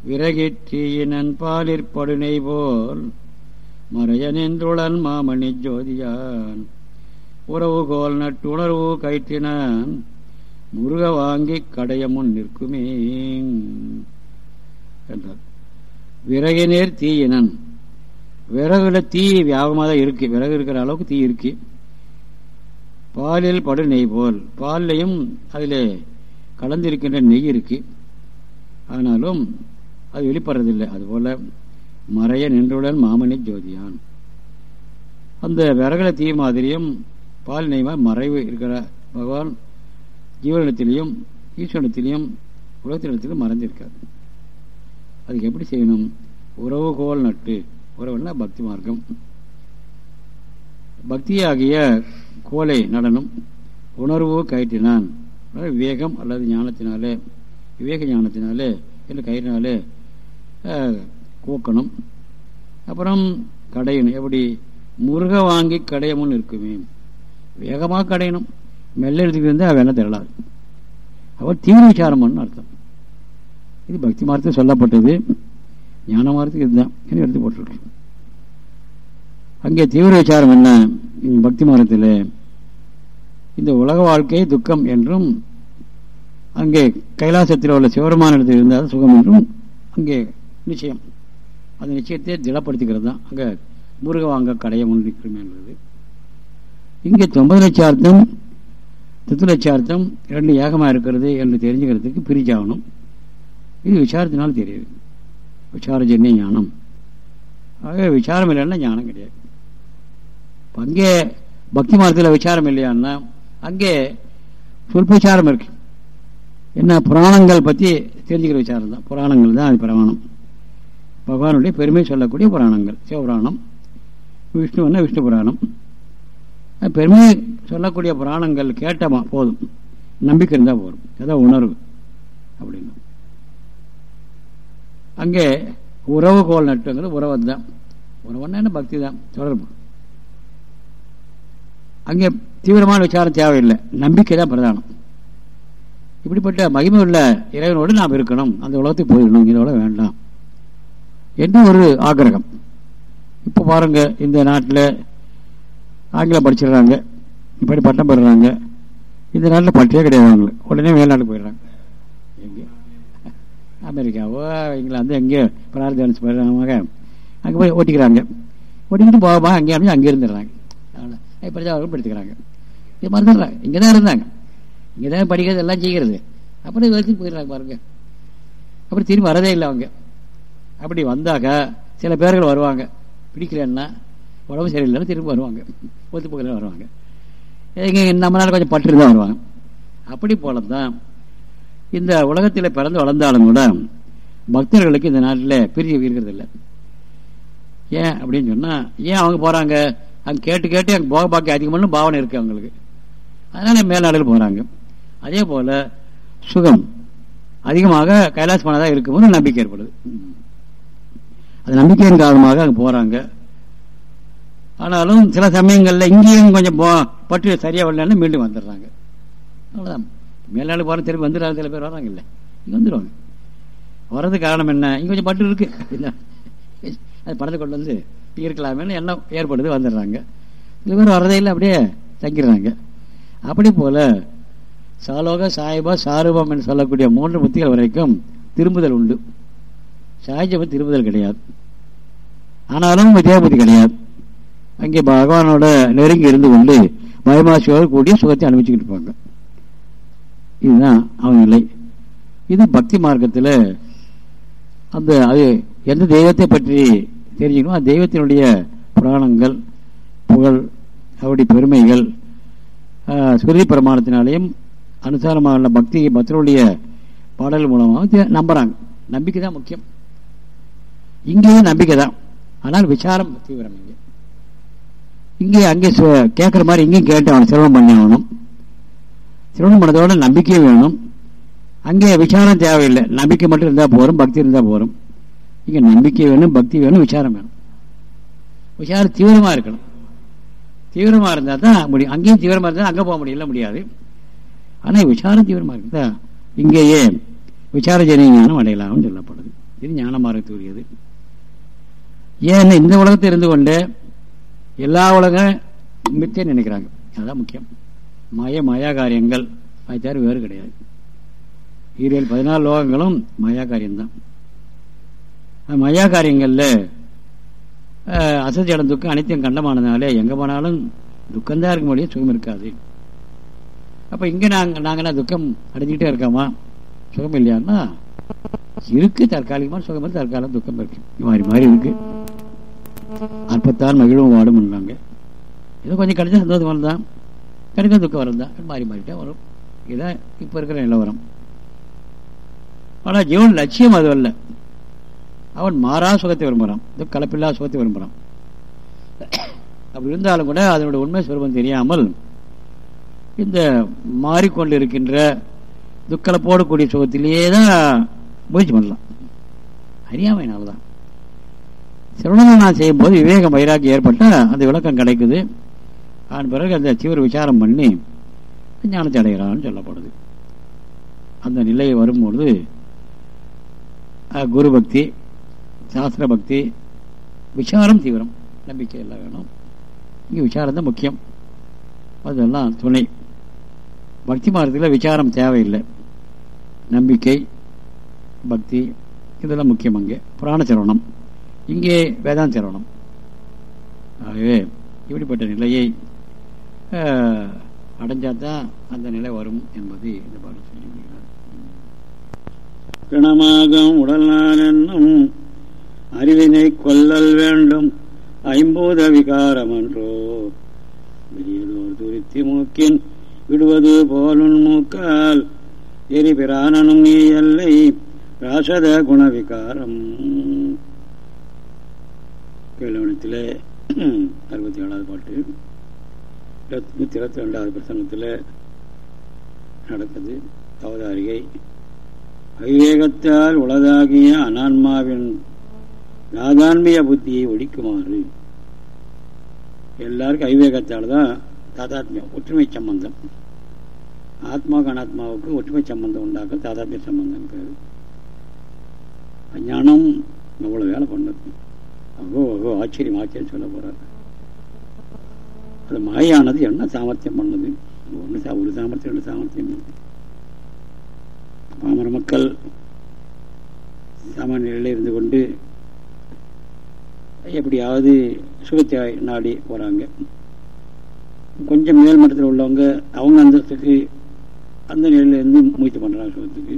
விறகிற்றியினன் பாலிற்படு நெய் போல் மறையனின்றுளன் மாமணி ஜோதியான். உறவுகோல் நட்டுணர்வு கயிற்றினான் முருக வாங்கி கடைய முன் நிற்குமே என்றார். விறகினேர் தீயினன். விறகுல தீ வியாபகமாக தான் இருக்கு. விறகு இருக்கிற அளவுக்கு தீ இருக்கு. பாலில் படு நெய் போல். பால்லையும் அதில் கலந்திருக்கின்ற நெய் இருக்கு. ஆனாலும் அது வெளிப்படுறதில்லை. அதுபோல மறைய நின்றுடன் மாமணி ஜோதியான். அந்த விறகுல தீ மாதிரியும் பால் நெய்மா மறைவு இருக்கிற பகவான் ஜீவனிடத்திலையும் ஈஸ்வரத்திலையும் உலகத்திடத்திலும் மறைஞ்சிருக்கார் அதுக்கு எப்படி செய்யணும்? உறவுகோல் நட்டு. உறவுன்னா பக்தி மார்க்கம். பக்தியாகிய கோலை நடனம் உணர்வு கயிற்றினான். விவேகம் அல்லது ஞானத்தினாலே விவேக ஞானத்தினாலே இல்லை கயிறினாலே கூக்கணும். அப்புறம் கடையணும். எப்படி? முருக வாங்கி கடையமுன்னு இருக்குமே. வேகமாக கடையணும். மெல்ல எடுத்துக்கிட்டு இருந்தால் என்ன திரளாது. அவர் தீவிர விசாரம் பண்ணு அர்த்தம். இது பக்தி மார்த்தம் சொல்லப்பட்டது. ஞான மாரத்துக்கு இதுதான் எடுத்து போட்டிருக்கேன் அங்கே தீவிர விசாரம் என்ன? பக்தி மார்க்கத்தில் இந்த உலக வாழ்க்கை துக்கம் என்றும் அங்கே கைலாசத்தில் உள்ள சிவருமான இடத்தில் இருந்தால் சுகம் என்றும் அங்கே நிச்சயம். அந்த நிச்சயத்தை திடப்படுத்திக்கிறது தான். அங்கே முருக வாங்க கடைய முன்னிற்குமே என்பது. இங்கே தொம்பது லட்சார்த்தம் தத்து லட்சார்த்தம் ரெண்டு ஏகமாக இருக்கிறது என்று தெரிஞ்சுக்கிறதுக்கு பிரிச்சாகணும் இது விசாரத்தினால் தெரியுது. விசாரஜன்ய ஞானம். ஆகவே விசாரம் இல்லைன்னா ஞானம் கிடையாது. அங்கே பக்தி மார்க்கத்தில் விசாரம் இல்லையான்னா அங்கே சொற்பவிசாரம் இருக்கு. என்ன புராணங்கள் பற்றி தெரிஞ்சுக்கிற விசாரம் தான். புராணங்கள் தான் அது பிரமாணம். பகவானுடைய பெருமை சொல்லக்கூடிய புராணங்கள். சிவபுராணம் விஷ்ணுன்னா விஷ்ணு புராணம். பெருமை சொல்லக்கூடிய புராணங்கள் கேட்டமா போதும். நம்பிக்கை இருந்தால் போதும். ஏதோ உணர்வு அப்படின்னு. அங்கே உறவு கோல் நட்டுங்கிறது உறவு தான் உறவுன்னா என்ன? பக்தி தான் தொடர்பு. அங்கே தீவிரமான விசாரம் தேவையில்லை. நம்பிக்கை தான் பிரதானம். இப்படிப்பட்ட மகிமை உள்ள இறைவனோடு நாம் இருக்கணும். அந்த உலகத்துக்கு போயிடணும். இதோட வேண்டாம். என்று ஒரு ஆக்கிரகம். இப்போ பாருங்க இந்த நாட்டில் ஆங்கிலம் படிச்சிடுறாங்க. இப்படி பட்டம் பெறுறாங்க. இந்த நாட்டில் பட்டியே கிடையாது அவங்களுக்கு. உடனே மேல்நாட்டுக்கு போயிடுறாங்க. எங்கே அமெரிக்காவோ இங்கிலாந்து எங்கேயோ? பிரார்த்தனை போயிடுறாங்க. அங்கே போய் ஓட்டிக்கிறாங்க. ஓட்டிக்கிட்டு போகாமல் அங்கே அமைச்சு அங்கே இருந்துடுறாங்க. பிரஜாவர்கள் படித்துக்கிறாங்க. இது மாதிரி தான் இங்கே தான் இருந்தாங்க. இங்கே தான் படிக்கிறது எல்லாம் செய்கிறது. அப்புறம் வரைக்கும் போயிடுறாங்க பாருங்க. அப்புறம் திரும்பி வரதே இல்லை அவங்க. அப்படி வந்தாக்க சில பேர்கள் வருவாங்க. பிடிக்கலன்னா உடம்பு சரியில்லைன்னு திரும்ப வருவாங்க. ஒத்து போகல வருவாங்க. நம்ம நம்மளால கொஞ்சம் பற்று தான் வருவாங்க. அப்படி போல தான் இந்த உலகத்தில் பிறந்து வளர்ந்தாலும் கூட பக்தர்களுக்கு இந்த நாட்டில் பிரிவு இருக்கிறது இல்லை ஏன் அப்படின்னு சொன்னா ஏன் அவங்க போறாங்க? அங்கே கேட்டு கேட்டு அங்கே போக பாக்கி அதிகமான பாவனை இருக்கு அவங்களுக்கு. அதனால மேல்நாடுகள் போகிறாங்க அதே போல சுகம் அதிகமாக கைலாஸ் மனதாக இருக்கும்போது நம்பிக்கை ஏற்படுது. அது நம்பிக்கையின் காரணமாக அங்கே போகிறாங்க ஆனாலும் சில சமயங்களில் இங்கேயும் கொஞ்சம் பற்று சரியாக வரலன்னு மீண்டும் வந்துடுறாங்க. அவ்வளோதான் மேல்நாடு போகிற திரும்பி வந்துடுறாங்க சில பேர் வராங்க இல்லை. இங்கே வந்துடுவாங்க வர்றதுக்கு காரணம் என்ன? இங்கே கொஞ்சம் பற்று இருக்கு. அது படத்தை கொண்டு வந்து இருக்கலாமேனு எண்ணம் ஏற்படுது வந்துடுறாங்க. சில பேர் வரதையில் அப்படியே தங்கிடுறாங்க. அப்படி போல சாலோக சாயபா சாரூபம் என்று சொல்லக்கூடிய மூன்று முத்திகள் வரைக்கும் திரும்புதல் உண்டு. சாயஜபம் திரும்புதல் கிடையாது. ஆனாலும் வித்யாபதி கிடையாது. அங்கே பகவானோட நெருங்கி இருந்து கொண்டு மயமாசியோடு கூடிய சுகத்தை அனுபவிச்சுக்கிட்டு இருப்பாங்க. இதுதான் அவன் நிலை. இது பக்தி மார்க்கத்தில் அந்த அது எந்த தெய்வத்தை பற்றி தெரிஞ்சுக்கணும். அது தெய்வத்தினுடைய புராணங்கள் புகழ் அவருடைய பெருமைகள் ஸ்மிருதி பிரமாணத்தினாலேயும் அனுசாரமாக பக்தி பக்தருடைய பாடல் மூலமாக நம்புகிறாங்க நம்பிக்கை தான் முக்கியம். இங்கேயும் நம்பிக்கை தான். ஆனால் விசாரம் தீவிரம் இங்கே. இங்கே அங்கே கேட்குற மாதிரி இங்கேயும் கேட்டு அவன் சிரவணம் பண்ணி ஆகணும். சிரவணம் பண்ணதோட நம்பிக்கையும் வேணும். அங்கே விசாரம் தேவையில்லை. நம்பிக்கை மட்டும் இருந்தால் போகிறோம் பக்தி இருந்தால் போகிறோம் இங்கே நம்பிக்கை வேணும் பக்தி வேணும் விசாரம் வேணும். விசாரம் தீவிரமாக இருக்கணும். தீவிரமாக இருந்தால் தான் முடியும் அங்கேயும் தீவிரமாக இருந்தால் அங்கே போக முடியல முடியாது. ஆனால் விசாரம் தீவிரமாக இருக்குதா? இங்கேயே விசார ஜனி ஞானம் அடையலாம்னு சொல்லப்படுது. இது ஞான மார்க்கத்துக்குரியது. ஏன்னா இந்த உலகத்தை இருந்து கொண்டு எல்லா உலகம் மித்தே நினைக்கிறாங்க. அதுதான் முக்கியம். மய மாயா காரியங்கள் அது தவிர வேறு கிடையாது. ஈரியல் பதினாலு லோகங்களும் மாயா காரியம்தான் மயா காரியங்களில் அசஜடம் துக்கம் அனைத்தையும் கண்டமானதுனாலே எங்கே போனாலும் துக்கம்தான் இருக்க முடியும் சுகம் இருக்காது. அப்போ இங்கே நாங்கள் நாங்கள் துக்கம் அடைஞ்சிக்கிட்டே இருக்கோமா? சுகம் இல்லையான்னா இருக்கு தற்காலிகமான சுகம் தற்காலம் துக்கம் இருக்கு. மாறி மாறி இருக்கு. அற்பத்தான் மகிழும் வாடும்னாங்க ஏதோ கொஞ்சம் கிடைச்சா சந்தோஷம் தான். கிடைக்க துக்கம் வரும் தான். மாறி மாறிட்டே வரும். இதான் இப்போ இருக்கிற நிலவரம். ஆனால் ஜீவன் லட்சியம் அது அல்ல. அவன் மாறா சுகத்தை விரும்புகிறான் இது கலப்பில்லா சுகத்தை விரும்புகிறான் அப்படி இருந்தாலும் கூட அதனுடைய உண்மை சுரூபம் தெரியாமல் இந்த மாறிக்கொண்டு இருக்கின்ற துக்களை சுகத்திலேயே தான் முயற்சி பண்ணலாம். அறியாமையினால தான் சிரவணம் நான் செய்யும்போது விவேகம் வைராக்கி ஏற்பட்டால் அந்த விளக்கம் கிடைக்குது. அதன் பிறகு அந்த தீவிர விசாரம் பண்ணி ஞானத்தை அடைகிறான்னு சொல்லப்படுது. அந்த நிலையை வரும்பொழுது குரு பக்தி சாஸ்திர பக்தி விசாரம் தீவிரம் நம்பிக்கை எல்லாம் வேணும். இங்கே விசாரம் தான் முக்கியம். அதெல்லாம் துணை. பக்தி மார்க்கத்தில் விசாரம் தேவையில்லை. நம்பிக்கை பக்தி இதெல்லாம் முக்கியம் அங்கே. புராண சிரவணம் இங்கே வேதாந்த சிரவணம் ஆகவே இப்படிப்பட்ட நிலையை அடைஞ்சாதான் அந்த நிலை வரும் என்பது இந்த பாடல் சொல்லியிருக்கிறார். பிணமாகம் உடல்நான் என்னும் அறிவினை கொல்லல் வேண்டும். ஐம்பூத விகாரமன்றோ என்றோ வெளியதோர் துருத்தி மூக்கின் விடுவது போலுன் மூக்கால். எரிபிரானனும் நீ எல்லை ராசத குணவிகாரம். கேளவனத்தில் அறுபத்தி ஏழாவது பாட்டு. நூற்றி இருபத்தி ரெண்டாவது பிரசங்கத்தில் நடக்குது அவதாரிகை அவிவேகத்தால் உலதாகிய அனான்மாவின் நாதான்மிய புத்தியை ஒழிக்குமாறு. எல்லாருக்கும் ஐவேகத்தால் தான் தாதாத்மியம் ஒற்றுமை சம்பந்தம். ஆத்மாவுக்கு அனாத்மாவுக்கு ஒற்றுமை சம்பந்தம் உண்டாக்க தாதாத்மிய சம்பந்தம் பேர். அஞ்ஞானம் அவ்வளோ வேலை பண்ணுது? அகோ அகோ ஆச்சரியம் ஆச்சரியம் சொல்ல போகிறார் அது மாயானது என்ன சாமர்த்தியம் பண்ணுது? ஒன்று ஒரு சாமர்த்தியம் ரெண்டு சாமர்த்தியம் பாமர மக்கள் சமநிலையில் நிலையில் இருந்து கொண்டு எப்படியாவது சுகத்தை நாடி போகிறாங்க கொஞ்சம் மேல் மட்டத்தில் உள்ளவங்க அவங்க அந்தஸ்துக்கு அந்த நிலையிலேருந்து முயற்சி பண்ணுறாங்க சுகத்துக்கு.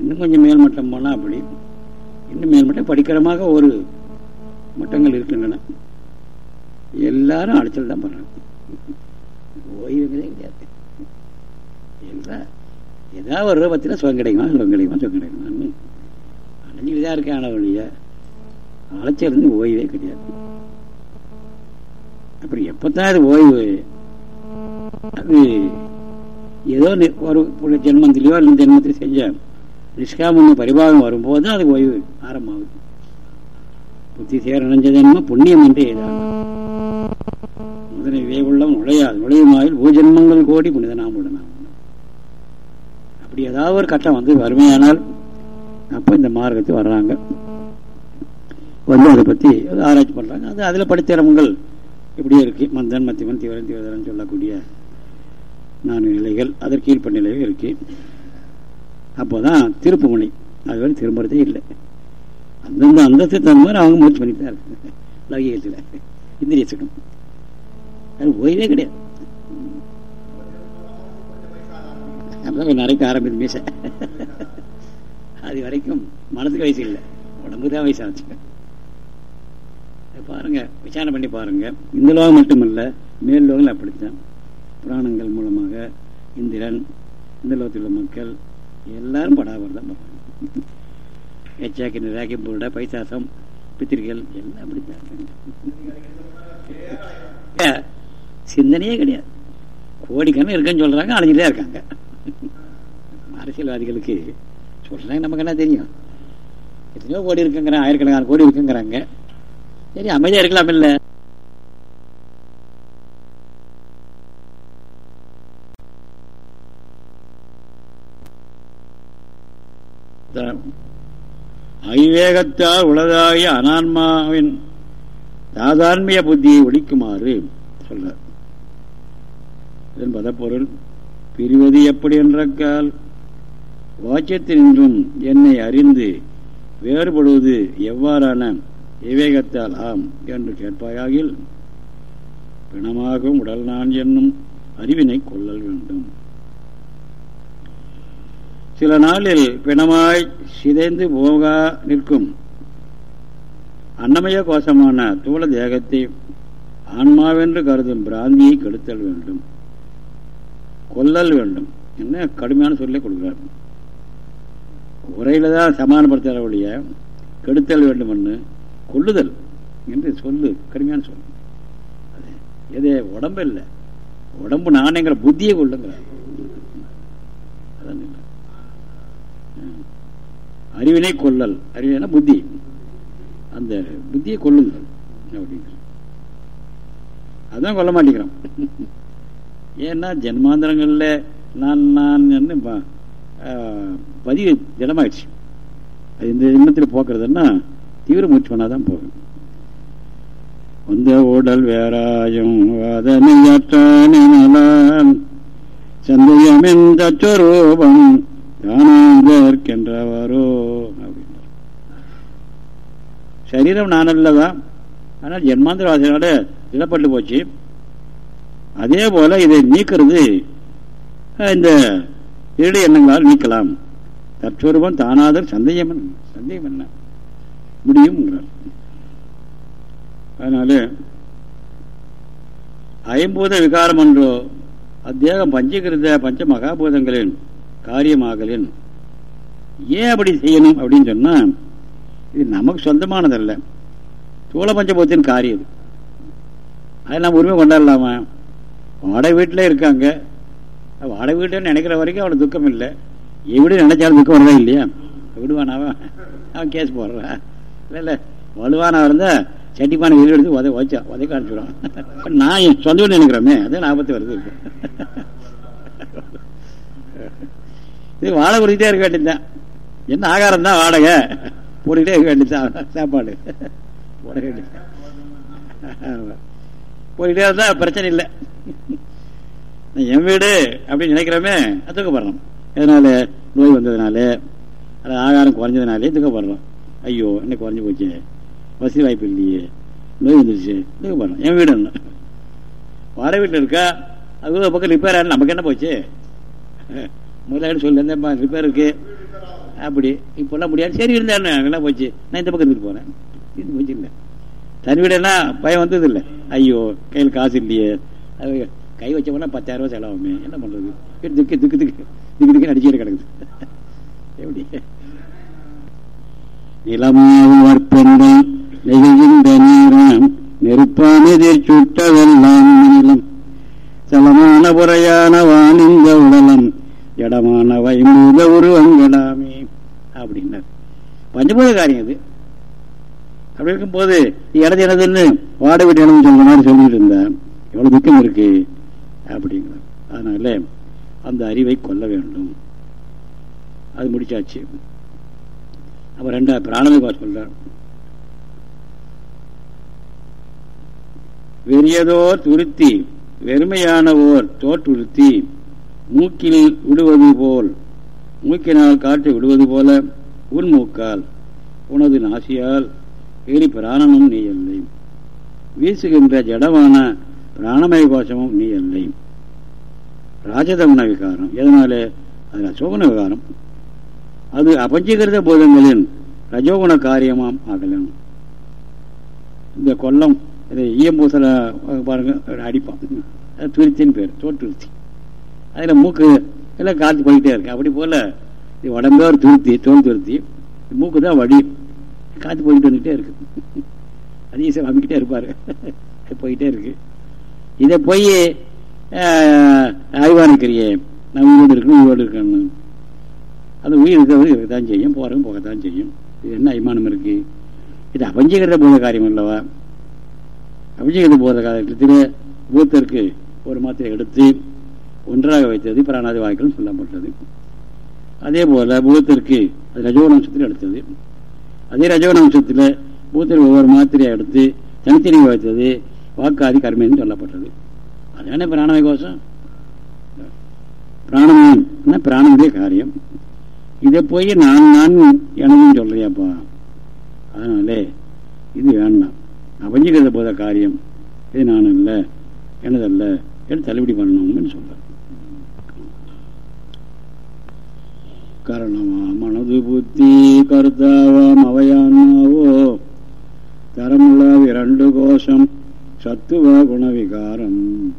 இன்னும் கொஞ்சம் மேல் மட்டம் போனால் அப்படி. இன்னும் மேல் மட்டம் படிக்கிறமாக ஒரு மட்டங்கள் இருக்கின்றன. எல்லாரும் அடைச்சல் தான் பண்ணுறாங்க ஓய்வுங்களே கிடையாது எல்லாம் ஏதாவது ஒரு ரூபத்தில் சுகம் கிடைக்குமா? சுகம் கிடைக்குமா? சுகம் கிடைக்குமான்னு. அடைஞ்சு இதாக இருக்கான வழிய அலைச்சல் ஓய்வே கிடையாது. அப்புறம் எப்பத்தான் அது ஓய்வு? அது ஏதோ ஒரு ஜென்மத்திலேயோ இல்லை ஜென்மத்திலையோ செஞ்சேன் நிஷ்காம பரிபாகம் வரும்போது அது ஓய்வு ஆரம்பமாகுது. புத்தி சேர நினைஞ்ச ஜென்மம் புண்ணியம் என்று ஏதாவது முதலை வேவுள்ளம் நுழையாது. நுழையுமாயில் பூஜென்மங்கள் கோடி புனிதனாம் உடனாம் அப்படி ஏதாவது ஒரு கட்டம் வந்து வறுமையானால் அப்போ இந்த மார்க்கத்துக்கு வர்றாங்க. வந்து அதை பற்றி ஆராய்ச்சி பண்ணுறாங்க அது அதில் படித்திறமங்கள் இப்படியே இருக்கு. மந்தன் மத்தியமன் தீவிரம் தீவிரம் சொல்லக்கூடிய நான்கு நிலைகள். அதற்கு கீழ்ப்பட்ட நிலைகள் இருக்கு. அப்போதான் தான் முனை அது திரும்புறதே இல்லை. அந்தந்த அந்தஸ்து தகுந்த மாதிரி அவங்க முயற்சி பண்ணிட்டு தான் இருக்கு லௌகிகத்தில். இந்திரிய சுகம். அது ஓய்வே கிடையாது. அதான் நிறைக்க ஆரம்பிது மீச. அது வரைக்கும் மனதுக்கு வயசு இல்லை. உடம்பு தான் வயசு வயசாச்சு. பாருங்க விசாரணை பண்ணி பாருங்க. இந்த லோகம் மட்டுமல்ல மேல் லோகங்கள் அப்படித்தான். புராணங்கள் மூலமாக இந்திரன் இந்த லோகத்தில் உள்ள மக்கள் எல்லாரும் படாவர் தான் பார்ப்பாங்க எச்சாக்கின் ரேக்கிங் பொருட பைசாசம் பித்திரிகள் எல்லாம் அப்படித்தான் சிந்தனையே கிடையாது. கோடிக்கணக்கு இருக்குன்னு சொல்றாங்க அழிஞ்சுட்டே இருக்காங்க. அரசியல்வாதிகளுக்கு சொல்றாங்க நமக்கு என்ன தெரியும்? எத்தனையோ கோடி இருக்குங்கிறாங்க ஆயிரக்கணக்கான கோடி இருக்குங்கிறாங்க. சரி அமைதியா இருக்கலாம் இல்ல ஐவேகத்தால் உலகாகிய அனான்மாவின் சாதான்மிய புத்தியை ஒழிக்குமாறு சொல்றார். இதன் பதப்பொருள் பிரிவது எப்படி என்றக்கால் வாக்கியத்தினின்றும் என்னை அறிந்து வேறுபடுவது எவ்வாறான விவேகத்தால் ஆம் என்று கேட்பாயாகில் பிணமாகும் உடல் நான் என்னும் அறிவினை கொள்ளல் வேண்டும். சில நாளில் பிணமாய் சிதைந்து போகா நிற்கும். அன்னமய கோஷமான தூள தேகத்தை ஆன்மாவென்று கருதும் பிராந்தியை கெடுத்தல் வேண்டும். கொல்லல் வேண்டும் என்ன கடுமையான சொல்லி கொடுக்கிறார். உரையில தான் சமானப்படுத்த கெடுத்தல் வேண்டும் என்று கொள்ளுதல் என்று சொல்லு கடுமையான சொல். எது உடம்பு இல்லை. உடம்பு நானேங்கிற புத்தியை கொள்ளுங்கிற அறிவினை கொள்ளல். அறிவினா புத்தி. அந்த புத்தியை கொள்ளுங்கள். அப்படிங்கிற அதான் கொல்ல மாட்டேங்கிறோம் ஏன்னா ஜென்மாந்திரங்களில் நான் நான் பதிவு திடமாயிடுச்சு. அது இந்த ஜென்மத்தில் போக்குறதுன்னா தீவிர முயற்சி பண்ணாதான் போகும் வந்த உடல் வேறாயும் வாதனையாற்றான் சந்தேகமெந்த சொரூபம் தானாந்தற்கென்றவரோ அப்படின்றார். சரீரம் நான் அல்லதான் ஆனால் ஜென்மாந்திர வாசனால இடப்பட்டு போச்சு. அதே போல இதை நீக்கிறது இந்த இரடு எண்ணங்களால் நீக்கலாம். தற்சொருபம் தானாதர் சந்தேகம் சந்தேகம் என்ன? முடியும். அதனால ஐம்பூத விகாரம் என்றோ அத்தேகம் பஞ்சகிருத பஞ்ச மகாபூதங்களின் காரியமாகலின். ஏன் அப்படி செய்யணும் அப்படின்னு சொன்னா இது நமக்கு சொந்தமானதல்ல. சோழ பஞ்சபூதத்தின் காரியம் அதை நம்ம உரிமை கொண்டாடலாமா? வாடகை வீட்டில் இருக்காங்க. வாடகை வீட்டில் நினைக்கிற வரைக்கும் அவனுக்கு துக்கம் இல்லை எப்படி நினைச்சாலும் துக்கம் வரதா இல்லையா? விடுவானாவன் அவன் கேஸ் போடுறான் இல்லை இல்லை. வலுவானா இருந்தால் சட்டிப்பான வீடு எடுத்து உதை வச்சா உதவி காமிச்சிடும் நான் என் சொந்த வீடு நினைக்கிறோமே அதான் ஆபத்து வருது இது வாழை குடிக்கிட்டே இருக்க வேண்டியதுதான். என்ன ஆகாரம் தான் வாடகை? போட்டுக்கிட்டே இருக்க வேண்டியதுதான். சாப்பாடு. போட வேண்டியது போய்கிட்டே இருந்தா பிரச்சனை இல்லை. என் வீடு அப்படின்னு நினைக்கிறோமே துக்கப்படுறோம். எதனால? நோய் வந்ததுனால அது ஆகாரம் குறைஞ்சதுனாலே துக்கப்படுறோம். ஐயோ என்ன குறைஞ்சி போச்சு வசதி வாய்ப்பு இல்லையே நோய் வந்துருச்சு துக்கப்படுறோம் என் வீடு என்ன வாடகை வீட்டில் இருக்கா அது பக்கம் ரிப்பேர் ஆகல நமக்கு என்ன போச்சு முதலாளி சொல்லி இந்த ரிப்பேர் இருக்கு அப்படி இப்போல்லாம் முடியாது சரி இருந்தேன் என்ன போச்சு நான் இந்த பக்கம் இருந்துட்டு போனேன் இது போச்சு இல்லை தனி வீடெல்லாம் பயம் வந்தது இல்லை ஐயோ கையில் காசு இல்லையே அது கை வச்சோம்னா பத்தாயிரம் ரூபாய் செலவாகுமே என்ன பண்ணுறது திக்கு திக்கு திக்கு திக்கு திக்கு அடிச்சுட்டு கிடக்குது எப்படி நிலமாவு பெண்கள் நெகிழ்கின்ற நீரம் நெருப்பானதிர் சுட்டதெல்லாம் நிலம். சலமான புறையான வானிந்த உடலம் இடமான வைமூத உருவங்களாமே அப்படின்னார். பஞ்சபூத காரியம் இது அப்படி இருக்கும்போது இடது எனதுன்னு வாட வீட்டு இடம் சொல்ற மாதிரி சொல்லிட்டு இருந்தேன் எவ்வளவு துக்கம் இருக்கு? அப்படிங்கிற அதனால அந்த அறிவை கொள்ள வேண்டும். அது முடிச்சாச்சு. அப்ப ரெண்டா பிராணவிபா சொல்றார். வெறியதோர் துருத்தி வெறுமையான ஓர் தோற்றுறுத்தி மூக்கில் விடுவது போல் மூக்கினால் காற்றை விடுவது போல உன் மூக்கால் உனது நாசியால் ஏறி பிராணமும் நீ இல்லை. வீசுகின்ற ஜடமான பிராணமய கோஷமும் நீ இல்லை. ராஜதமன விகாரம். எதனாலே? அதில் சோகன விகாரம். அது அபஞ்சீகிருத பூதங்களின் ரஜோகுண காரியமாம் ஆகலாம். இந்த கொல்லம் இதை ஈயம்பூசல பாருங்க அடிப்பான். துருத்தின்னு பேர் தோற்றுருத்தி. அதில் மூக்கு எல்லாம் காற்று போயிட்டே இருக்கு. அப்படி போல இது உடம்பே ஒரு துருத்தி தோல் துருத்தி மூக்கு தான் வடி. காற்று போயிட்டு வந்துகிட்டே இருக்கு. அது ஈஸியாக அமைக்கிட்டே இருப்பார். போயிட்டே இருக்கு. இதை போய் ஆய்வானுக்கிறியே நான் உயிரோடு இருக்கணும் உயிரோடு இருக்கணும் அது உயிர் இருக்கிறது இருக்கத்தான் செய்யும் போகிறவங்க போகத்தான் செய்யும். இது என்ன அய்மானம் இருக்கு? இது அபஞ்சீகர போத காரியம் அல்லவா? அபஞ்சீகர போத காரியத்தில் பூத்திற்கு ஒரு மாத்திரை எடுத்து ஒன்றாக வைத்தது பிராணாதி வாய்க்கள் சொல்லப்பட்டது. அதே போல பூத்திற்கு அது ரஜோவனம்சத்தில் எடுத்தது. அதே ரஜவனம்சத்தில் பூத்திற்கு ஒவ்வொரு மாத்திரையை எடுத்து தனித்தனி வைத்தது வாக்காதி கர்மேன்னு சொல்லப்பட்டது. அதான பிராணமய கோஷம் பிராணமயம் பிராணமுடைய காரியம். இதை போய் நான் நான் எனதுன்னு சொல்றியாப்பா. அதனாலே இது வேண்டாம். அபஞ்சிக்கிறத போத காரியம். இது நான் அல்ல எனதல்ல. என்று தள்ளுபடி பண்ணணும்னு சொல்ற கரணமா மனது புத்தி கருத்தாவாம் அவையானாவோ? தரமுள்ளாவி இரண்டு கோஷம் சத்துவ குணவிகாரம்.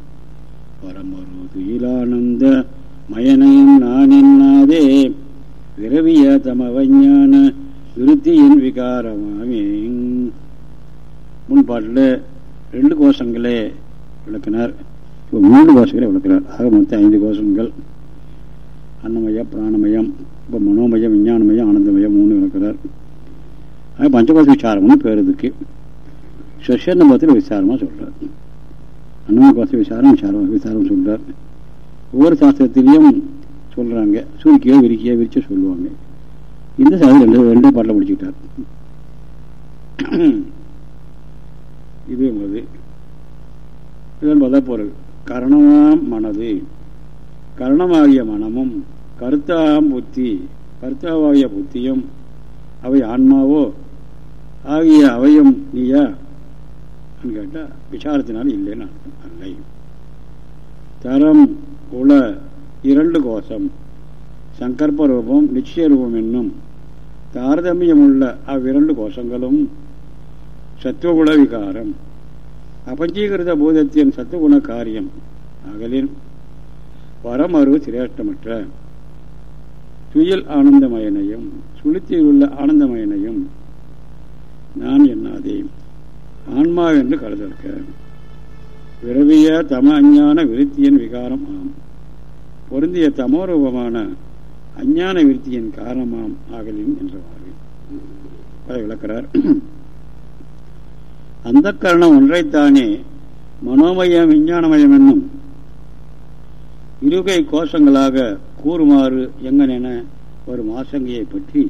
பரமரு துயிலானந்த மயனையும் நான் என்னாதே விரவிய தமவஞான விருத்தியின் விகாரமாமே முன்பாட்டில் ரெண்டு கோஷங்களே விளக்கினார். இப்போ மூன்று கோஷங்களே விளக்கிறார். ஆக மொத்தம் ஐந்து கோஷங்கள். அன்னமயம் பிராணமயம் இப்போ மனோமயம் விஞ்ஞானமயம் ஆனந்தமயம் மூணு விளக்கிறார். ஆக பஞ்சகோஷ விசாரம்னு பேர் இதுக்கு. சசியந்தபத்தில் விசாரமாக சொல்கிறார் அன்னமய கோஷ விசாரம் விசாரம் விசாரம் சொல்கிறார் ஒவ்வொரு சாஸ்திரத்திலையும் சொல்கிறாங்க சுருக்கியோ விரிக்கியோ விரிச்சோ சொல்லுவாங்க. இந்த சாதம் ரெண்டு ரெண்டே பாட்டில் முடிச்சுக்கிட்டார். இது மது இதன் பதப்பொருள் கரணமாம் மனது. கரணமாகிய மனமும் கருத்தாம் புத்தி. கருத்தாவாகிய புத்தியும் அவை ஆன்மாவோ? ஆகிய அவையும் நீயா? கேட்டால் விசாரத்தினால் இல்லைன்னு அல்லை. தரம் உல இரண்டு கோஷம். சங்கற்ப ரூபம் நிச்சய ரூபம் என்னும் தாரதமியமுள்ள அவ்விரண்டு கோஷங்களும் சத்துவகுண விகாரம் அபஞ்சீகிருத பூதத்தின் சத்துவகுண காரியம் அகலின் வரமறு சிரேஷ்டமற்ற துயில் ஆனந்தமயனையும் சுளுத்தியில் உள்ள ஆனந்தமயனையும் நான் எண்ணாதே ஆன்மா என்று கருதற்க. விரவிய தம அஞ்ஞான விருத்தியின் விகாரம் ஆம். பொருந்திய தமோரூபமான அஞ்ஞான விருத்தியின் காரணமாம் ஆகலின் என்றவாறு அதை விளக்கிறார். *clears throat* அந்த கரணம் ஒன்றைத்தானே மனோமயம் விஞ்ஞானமயம் என்னும் இருகை கோஷங்களாக கூறுமாறு எங்கனென ஒரு மாசங்கையை பற்றி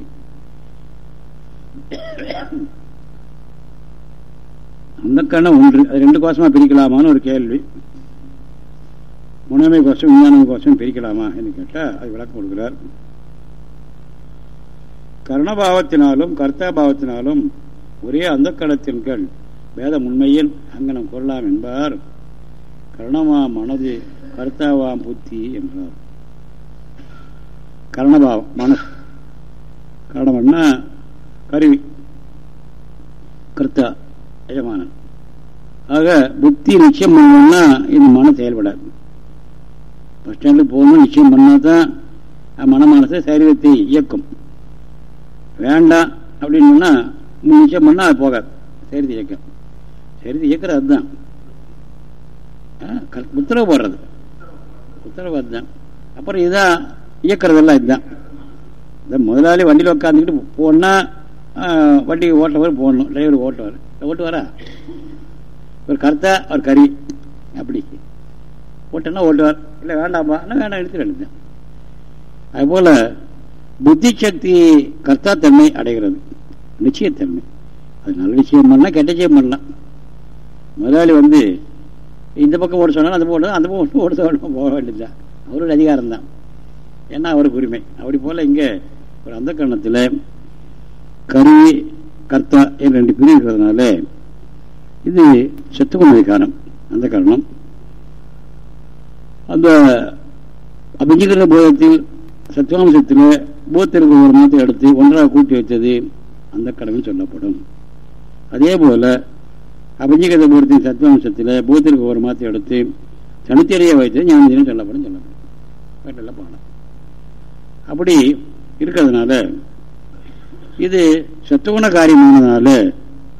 அந்த கண்ண ஒன்று அது ரெண்டு கோஷமா பிரிக்கலாமான்னு ஒரு கேள்வி. முனைமை கோஷம் விஞ்ஞானம் கோஷம் பிரிக்கலாமா என்று கேட்டால் அது விளக்கம் கொடுக்கிறார். கர்ணபாவத்தினாலும் கர்த்தாபாவத்தினாலும் ஒரே அந்த கடத்தின்கள் வேத உண்மையில் அங்கனம் கொள்ளலாம் என்பார். கர்ணமா மனது கர்த்தாவாம் புத்தி என்றார் கர்ணபாவம் மனசு கரணம்னா கருவி. கர்த்தா எஜமானன் ஆக புத்தி நிச்சயம் பண்ணணும்னா இந்த மன செயல்படாது. பஸ் ஸ்டாண்டில் போகணும் நிச்சயம் பண்ணால் தான் மனமானசை சரீரத்தை இயக்கும். வேண்டாம் அப்படின்னு சொன்னால் நிச்சயம் பண்ணால் அது போகாது. சரீரத்தை இயக்கம். சரீரத்தை இயக்கிறது அதுதான். உத்தரவு போடுறது. உத்தரவு அதுதான். அப்புறம் இதான் இயக்கிறதெல்லாம் இதுதான். இந்த முதலாளி வண்டியில் உட்காந்துக்கிட்டு போனால் வண்டி ஓட்டவர் போடணும் டிரைவர் ஓட்டுவார். ஓட்டுவாரா? ஒரு கருத்தா ஒரு கறி அப்படி. ஓட்டுனா ஓட்டுவார் இல்லை வேண்டாமா வேண்டாம் எடுத்து வேண்டியது அதுபோல் புத்தி சக்தி கர்த்தாத்தன்மை அடைகிறது. நிச்சயத்தன்மை. அது நல்ல விஷயம் பண்ணலாம் கெட்ட விஷயம் பண்ணலாம். முதலாளி வந்து இந்த பக்கம் ஓட சொன்னாலும் அந்த பக்கம் அந்த பக்கம் ஓட சொல்லணும் போக வேண்டியதுதான். அவரோட அதிகாரம் தான். ஏன்னா அவருக்கு உரிமை. அப்படி போல் இங்கே ஒரு அந்த கரணத்தில் கருவி கர்த்தா என்ற ரெண்டு பிரிவு இருக்கிறதுனால இது செத்துக்குண அதிகாரம் அந்த காரணம் அந்த அபிஜிகர போதத்தில் சத்துவாம்சத்தில் பூத்திற்கு ஒரு மாதத்தை எடுத்து ஒன்றாக கூட்டி வைத்தது அந்த கடவுள் சொல்லப்படும். அதே போல அபிஜிகத பூரத்தின் சத்வாம்சத்தில் பூத்திற்கு ஒரு மாதத்தை எடுத்து தனித்தறிய வைத்தது ஞானதினம் சொல்லப்படும் சொல்லப்படும். அப்படி இருக்கிறதுனால இது சத்துவன காரியமானதுனால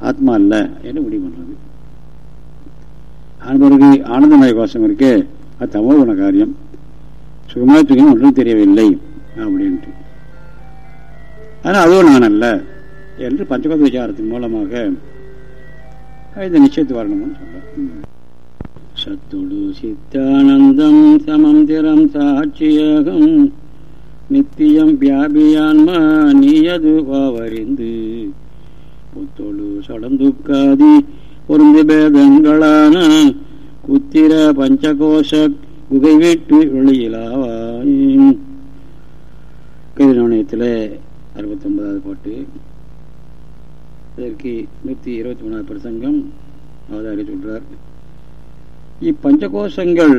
ஆத்மா அல்ல என்று முடிவு பண்றது. பிறகு ஆனந்தமய கோஷம் இருக்கு. அது தமோ குண காரியம். சுகமாக தூக்கினா ஒன்றும் தெரியவில்லை அப்படின்ட்டு. ஆனால் அதுவும் நான் அல்ல என்று பஞ்சபத விசாரத்தின் மூலமாக இந்த நிச்சயத்து வரணும்னு சொல்றேன். சத்துடு சித்தானந்தம் சமம் திறம் சாட்சியகம். நித்தியம் வியாபியான்மா நீயது பாவறிந்து புத்தொழு சடந்துக்காதி பொருந்து பேதங்களான குத்திர பஞ்சகோஷ குகை வீட்டு வெளியிலாவாய் கவிநாணயத்தில் பாட்டு இதற்கு நூற்றி இருபத்தி மூணாவது பிரசங்கம் அவதாரி சொல்றார். இப்பஞ்சகோஷங்கள்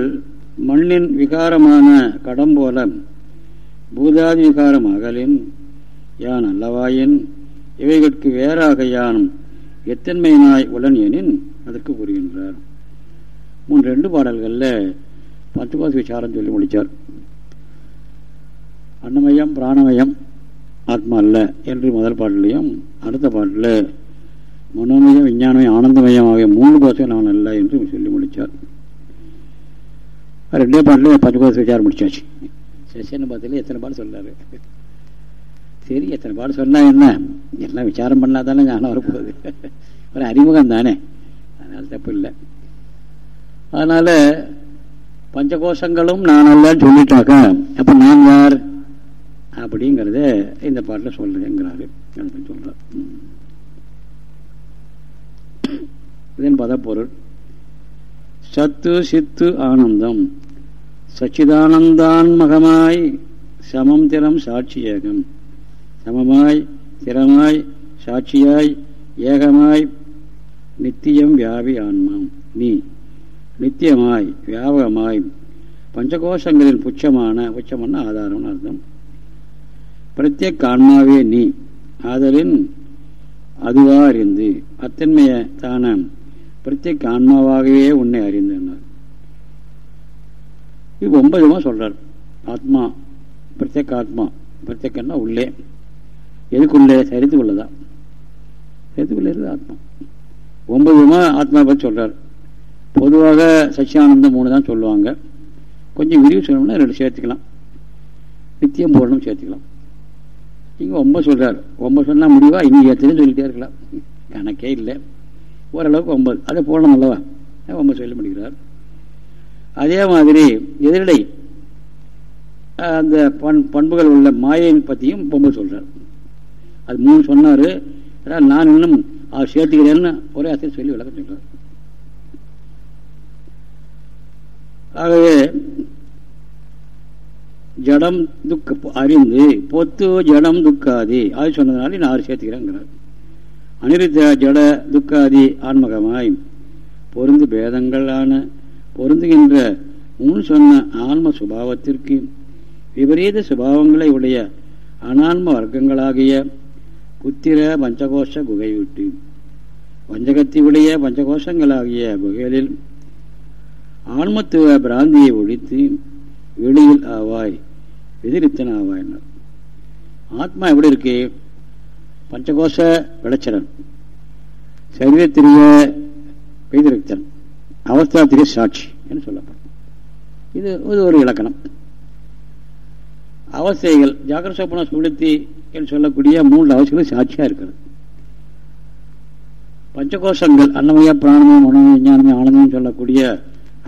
மண்ணின் விகாரமான கடம்போல பூதாதி விகாரம் அகலின் யான் அல்லவாயின் இவைகளுக்கு வேறாக யானும் எத்தன்மையினாய் உடன் எனின் அதற்கு கூறுகின்றார். மூன்று ரெண்டு பாடல்களில் பஞ்சகோஷ விசாரம் சொல்லி முடித்தார் அன்னமயம் பிராணமயம் ஆத்மா அல்ல என்று முதல் பாட்டிலையும் அடுத்த பாட்டில் மனோமயம் விஞ்ஞானமயம் ஆனந்தமயம் ஆகிய மூணு கோஷம் நான் அல்ல என்று சொல்லி முடித்தார் ரெண்டே பாட்டில் பஞ்சகோஷ விசாரம் முடிச்சாச்சு. செஷன் பார்த்துல எத்தனை பாடு சொல்றாரு சரி எத்தனை பாடு சொன்னா என்ன? எல்லாம் விசாரம் பண்ணாதானே ஞானம் வரப்போகுது. ஒரு அறிமுகம் தானே. அதனால தப்பு இல்லை. அதனால பஞ்சகோஷங்களும் நான் அல்லன்னு சொல்லிட்டாக்க அப்ப நான் யார்? அப்படிங்கிறத இந்த பாட்டில் சொல்றேங்கிறாரு சொல்றார். இதன் பதப்பொருள். சத்து சித்து ஆனந்தம். சச்சிதானந்தான்மகமாய் சமம் திறம் சாட்சியேகம் சமமாய் திறமாய் சாட்சியாய் ஏகமாய் நித்தியம் வியாபி ஆன்மாம். நீ. நித்தியமாய் வியாபகமாய் பஞ்சகோஷங்களின் புச்சமான புச்சமான ஆதாரம்னு அர்த்தம்? பிரத்யேக ஆன்மாவே நீ ஆதலின் அதுவா அறிந்து அத்தன்மைய தான பிரத்யேக ஆன்மாவாகவே உன்னை அறிந்தார் இது ஒன்பதுமா சொல்றார்? ஆத்மா பிரத்யேக ஆத்மா பிரத்யேகன்னா உள்ளே. எதுக்குள்ளே? சரித்துக்குள்ளதா சரித்துக்குள்ளே இருக்குது ஆத்மா. ஒன்பதுமா ஆத்மா பற்றி சொல்றார்? பொதுவாக சச்சியானந்தம் மூணு தான் சொல்லுவாங்க. கொஞ்சம் விரிவு சொல்லணும்னா ரெண்டு சேர்த்துக்கலாம். நித்தியம் பூரணம் சேர்த்துக்கலாம். இங்கே ஒம்பது சொல்கிறார் ஒம்பது சொன்னால் முடிவா? இனி ஏற்றுன்னு சொல்லிட்டே இருக்கலாம். கணக்கே இல்லை. ஓரளவுக்கு ஒம்பது. அது பூரணம் அல்லவா? ஒம்பது சொல்ல முடிகிறார் அதே மாதிரி எதிரடை அந்த பண் பண்புகள் உள்ள மாயின் பற்றியும் ஒம்பது சொல்கிறார் அது மூணு சொன்னார். நான் இன்னும் அவர் சேர்த்துக்கிறேன்னு ஒரே அசை சொல்லி விளக்கம் சொல்கிறார் ஆகவே ஜடம் துக்க அறிந்து பொத்து ஜடம் துக்காதி. அது சொன்னதுனால நான் ஆறு சேர்த்துக்கிறேங்கிறார். அனிருத்த ஜட துக்காதி ஆன்மகமாய். பொருந்து பேதங்களான பொருந்துகின்ற முன் சொன்ன ஆன்ம சுபாவத்திற்கு விபரீத சுபாவங்களை உடைய அனான்ம வர்க்கங்களாகிய புத்திர பஞ்சகோஷ குகை விட்டு பஞ்சகத்தியுடைய பஞ்சகோஷங்களாகிய குகைகளில் ஆன்மத்துவ பிராந்தியை ஒழித்து வெளியில் ஆவாய் எதிரித்தன் ஆவாய் ஆத்மா எப்படி இருக்கு? பஞ்சகோஷ விளைச்சலன். சரீரத்திரிய பெய்திருத்தன் அவஸ்தாத்திரிய சாட்சி என்று சொல்லப்படும். இது இது ஒரு இலக்கணம். அவஸ்தைகள் ஜாகரசோபன சொப்பன சுளுத்தி என்று சொல்லக்கூடிய மூன்று அவசியங்கள் சாட்சியா இருக்கிறது. பஞ்சகோஷங்கள் அன்னமய பிராணமயம் மனோமய விஞ்ஞானமே ஆனந்தம் சொல்லக்கூடிய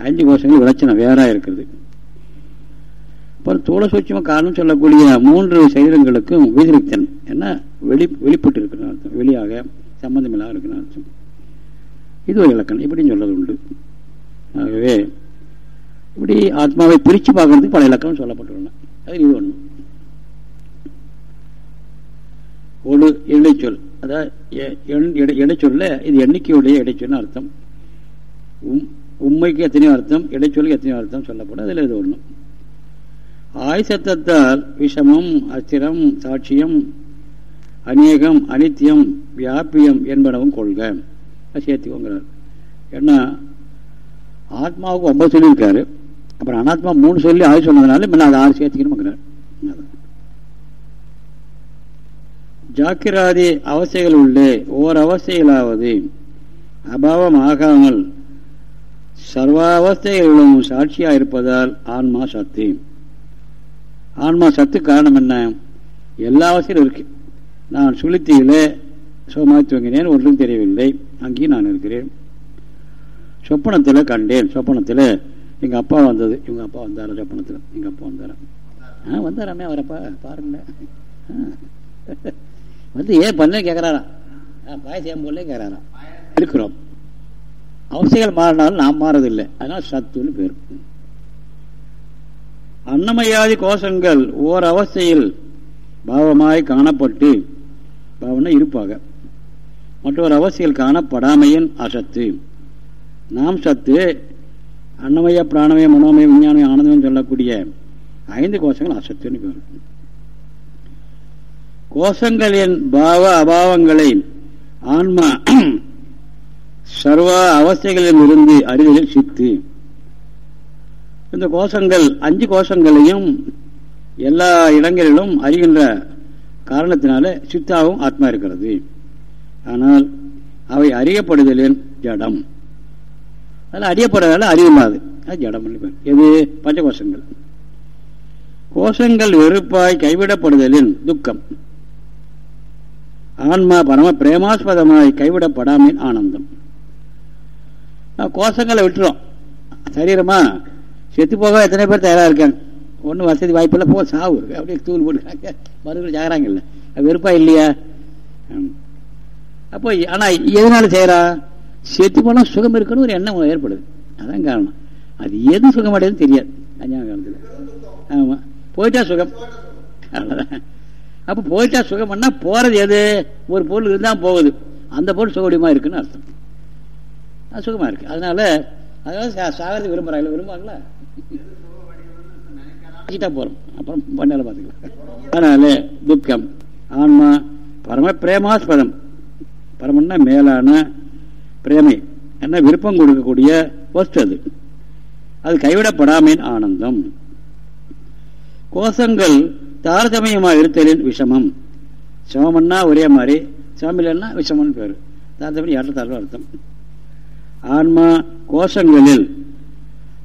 ஐந்து கோஷங்கள் விளச்சணம் வேறா இருக்கிறது. அப்புறம் தோள சூட்சம காரணம் சொல்லக்கூடிய மூன்று சரீரங்களுக்கும் வீதிரித்தன் என்ன? வெளி வெளிப்பட்டு இருக்கிற அர்த்தம். வெளியாக சம்பந்தமில்லாத இருக்கிற அர்த்தம். இது ஒரு இலக்கணம். இப்படின்னு சொல்றது உண்டு. ஆகவே இப்படி ஆத்மாவை பிரித்து பார்க்கறதுக்கு பல இலக்கணம் சொல்லப்பட்டுள்ளன. அது இது ஒன்று ஒரு இடைச்சொல் அதாவது இடைச்சொல்ல இது எண்ணிக்கையுடைய இடைச்சொல்னு அர்த்தம். உண்மைக்கு எத்தனையோ அர்த்தம் இடைச்சொலுக்கு எத்தனையோ அர்த்தம் சொல்லப்படும். அதில் இது ஒன்று ஆய்சத்தத்தால் விஷமம் அஸ்திரம் சாட்சியம் அநேகம் அனித்தியம் வியாபியம் என்பனவும் கொள்க. சேர்த்துக்கோங்கிறார். ஏன்னா ஆத்மாவுக்கு ஒன்பது சொல்லியிருக்காரு. அப்புறம் அனாத்மா மூணு சொல்லி ஆறு சொன்னதுனால முன்ன அதை ஆறு சேர்த்துக்கணுங்கிறார் ஜாக்கிராதி அவஸ்தைகள் உள்ளே ஓர் அவஸ்தைகளாவது அபாவம் ஆகாமல் சர்வாவஸ்தைகளிலும் சாட்சியாக இருப்பதால் ஆன்மா சத்து. ஆன்மா சத்து காரணம் என்ன? எல்லா அவசியம் இருக்கு. நான் சுளுத்தியிலே சுகமாக தூங்கினேன் ஒன்றும் தெரியவில்லை. அங்கேயும் நான் இருக்கிறேன். சொப்பனத்தில் கண்டேன். சொப்பனத்தில் எங்கள் அப்பா வந்தது. இவங்க அப்பா வந்தாரா சொப்பனத்தில்? எங்கள் அப்பா வந்தாரா? ஆ வந்தாராமே அவரப்பா பாருங்க வந்து ஏன் பண்ண கேட்குறாராம் பாயசம் போல கேட்குறாரா இருக்கிறோம். அவசியங்கள் மாறினாலும் நாம் மாறதில்லை. அதனால் சத்துன்னு பேர். அன்னமயாதி கோஷங்கள் ஓர் அவஸ்தையில் பாவமாய் காணப்பட்டு பாவனை இருப்பாக. மற்றொரு அவசியல் காணப்படாமையின் அசத்து. நாம் சத்து அன்னமய பிராணமய மனோமய விஞ்ஞானமய ஆனந்தம் சொல்லக்கூடிய ஐந்து கோஷங்கள் அசத்துன்னு பேர். கோஷங்களின் பாவ அபாவங்களை ஆன்மா சர்வ அவஸ்தைகளில் இருந்து அறிதலில் சித்து. இந்த கோஷங்கள் அஞ்சு கோஷங்களையும் எல்லா இடங்களிலும் அறிகின்ற காரணத்தினால சித்தாவும் ஆத்மா இருக்கிறது. ஆனால் அவை அறியப்படுதலின் ஜடம். அதில் அறியப்படுறதால அறியமாது அது ஜடம் எது? பஞ்சகோஷங்கள் கோஷங்கள். வெறுப்பாய் கைவிடப்படுதலின் துக்கம். ஆன்மா பரம பிரேமாஸ்பதமாய் கைவிடப்படாமின் ஆனந்தம். கோஷங்களை விட்டுரும். சரீரமா செத்து போக எத்தனை பேர் தயாராக இருக்காங்க? ஒன்றும் வசதி வாய்ப்பில்லை. போ சாவு. அப்படியே தூள் போட்டுக்காங்க மறுபடியும் சாகிறாங்கல்ல வெறுப்பா இல்லையா? அப்போ ஆனால் எதனால செய்கிறா செத்து போனால் சுகம் இருக்குன்னு ஒரு எண்ணம் ஏற்படுது. அதான் காரணம். அது எது சுகம் அடையுதுன்னு தெரியாது. அஞ்சாம் காலத்தில். ஆமாம் போயிட்டா சுகம். அவ்வளோதான் அப்போ போயிட்டா சுகம்னா போகிறது எது? ஒரு பொருள் இருந்தால் போகுது. அந்த பொருள் சுகடியமாக இருக்குன்னு அர்த்தம். சுகமாக இருக்கு. அதனால அதாவது சாகிறது விரும்புகிறாங்களா விரும்புவாங்களா? போகிறோம் அப்புறம் பண்ணால பார்த்துக்கலாம். அதனால துக்கம். ஆன்மா பரம பிரேமாஸ்பதம். பரமன்னா மேலான பிரேமை. என்ன விருப்பம் கொடுக்கக்கூடிய வஸ்து அது. அது கைவிடப்படாமையின் ஆனந்தம். கோஷங்கள் தாரதமியமாக இருத்தலின் விஷமம். சமம்னா ஒரே மாதிரி சமம் இல்லைன்னா விஷமம்னு பேர். தாரதமியம் ஏற்றத்தாழ்வு அர்த்தம்? ஆன்மா கோஷங்களில்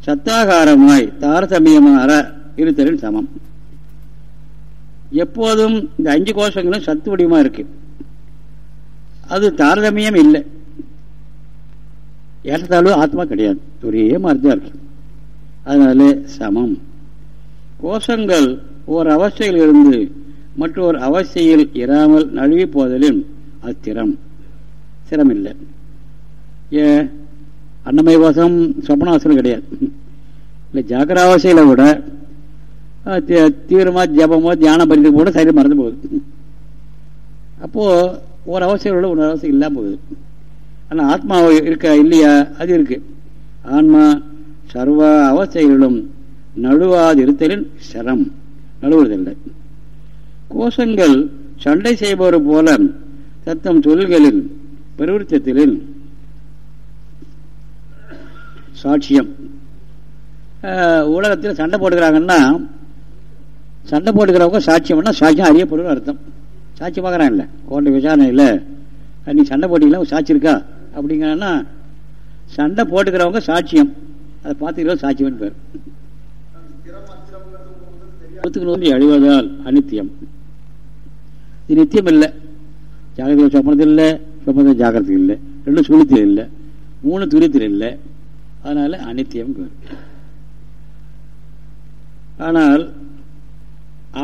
சத்தாகாரமாய் தாரதமியமாற இருத்தலின் சமம். எப்போதும் இந்த அஞ்சு கோஷங்களும் சத்து வடிவமா இருக்கு. அது தாரதமியம் இல்லை. ஏற்றத்தாழ்வு ஆத்மா கிடையாது. ஒரே மாதிரி தான் இருக்கு. அதனால சமம். கோஷங்கள் ஒரு அவஸ்தையில் இருந்து மற்றொரு அவஸ்தையில் இராமல் நழுவி போதலின் அத்திரம். சிரமில்லை. ஏ அன்னமய வாசம் சொப்பனாசனம் கிடையாது. இல்லை ஜாக்கிராவசையில விட தீவிரமாக ஜபமோ தியானம் பண்ணிட்டு கூட சரீரம் மறந்து போகுது. அப்போது ஒரு அவசியம் ஒரு அவசியம் இல்லாமல் போகுது. ஆனால் ஆத்மா இருக்க இல்லையா? அது இருக்கு. ஆன்மா சர்வ அவசையிலும் நழுவாது இருத்தலின் சிரம். நழுவுறதில்லை. கோஷங்கள் சண்டை செய்பவர் போல தத்தம் தொழில்களில் பிரவருத்தத்திலும் சாட்சியம். உலகத்தில் சண்டை போட்டுக்கிறாங்கன்னா சண்டை போட்டுக்கிறவங்க சாட்சியம்னா சாட்சியம் அறியப்படும் அர்த்தம். சாட்சி பார்க்குறான் இல்லை கோட்டை விசாரணை இல்லை நீ சண்டை போட்டிங்களா? சாட்சி இருக்கா? அப்படிங்கன்னா சண்டை போட்டுக்கிறவங்க சாட்சியம். அதை பார்த்துக்கிறவங்க சாட்சியம் பேர். நோக்கி அழிவதால் அனித்தியம் இது நித்தியம் இல்லை. ஜாகிரதை சொப்பனத்தில் இல்லை சொப்பனத்தில் ஜாகிரதை இல்லை. ரெண்டும் சுழித்தில் இல்லை. மூணு துரியத்தில் இல்லை. அதனால அனித்தியம் ஆனால்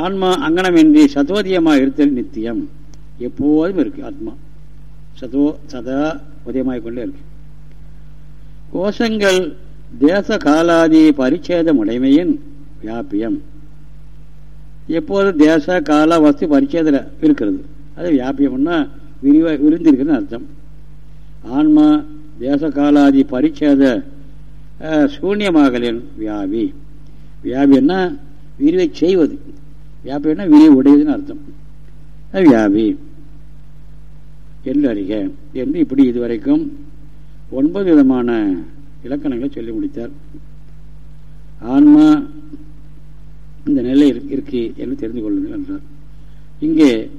ஆன்மா அங்கனமின்றி சதோதயமாக இருத்தல் நித்தியம் எப்போதும் இருக்கு ஆத்மா. சதோ சதா உதயமாக கொண்டே இருக்கு. கோஷங்கள் தேச காலாதி பரிச்சேதம் உடைமையின் வியாபியம். எப்போது தேச கால வஸ்து பரிச்சேதில் இருக்கிறது. அது வியாபியம்னா விரிவா விரிந்திருக்குன்னு அர்த்தம். ஆன்மா தேச காலாதி பரிச்சேத சூன்யமாகலின் வியாபி. வியாபின்னா விரிவை செய்வது. வியாபின்னா விரிவு உடையதுன்னு அர்த்தம். வியாபி. என்று அறிக என்று இப்படி இதுவரைக்கும் ஒன்பது விதமான இலக்கணங்களை சொல்லி முடித்தார். ஆன்மா இந்த நிலை இருக்கு என்று தெரிந்து கொள்ளுங்கள் என்றார். இங்கே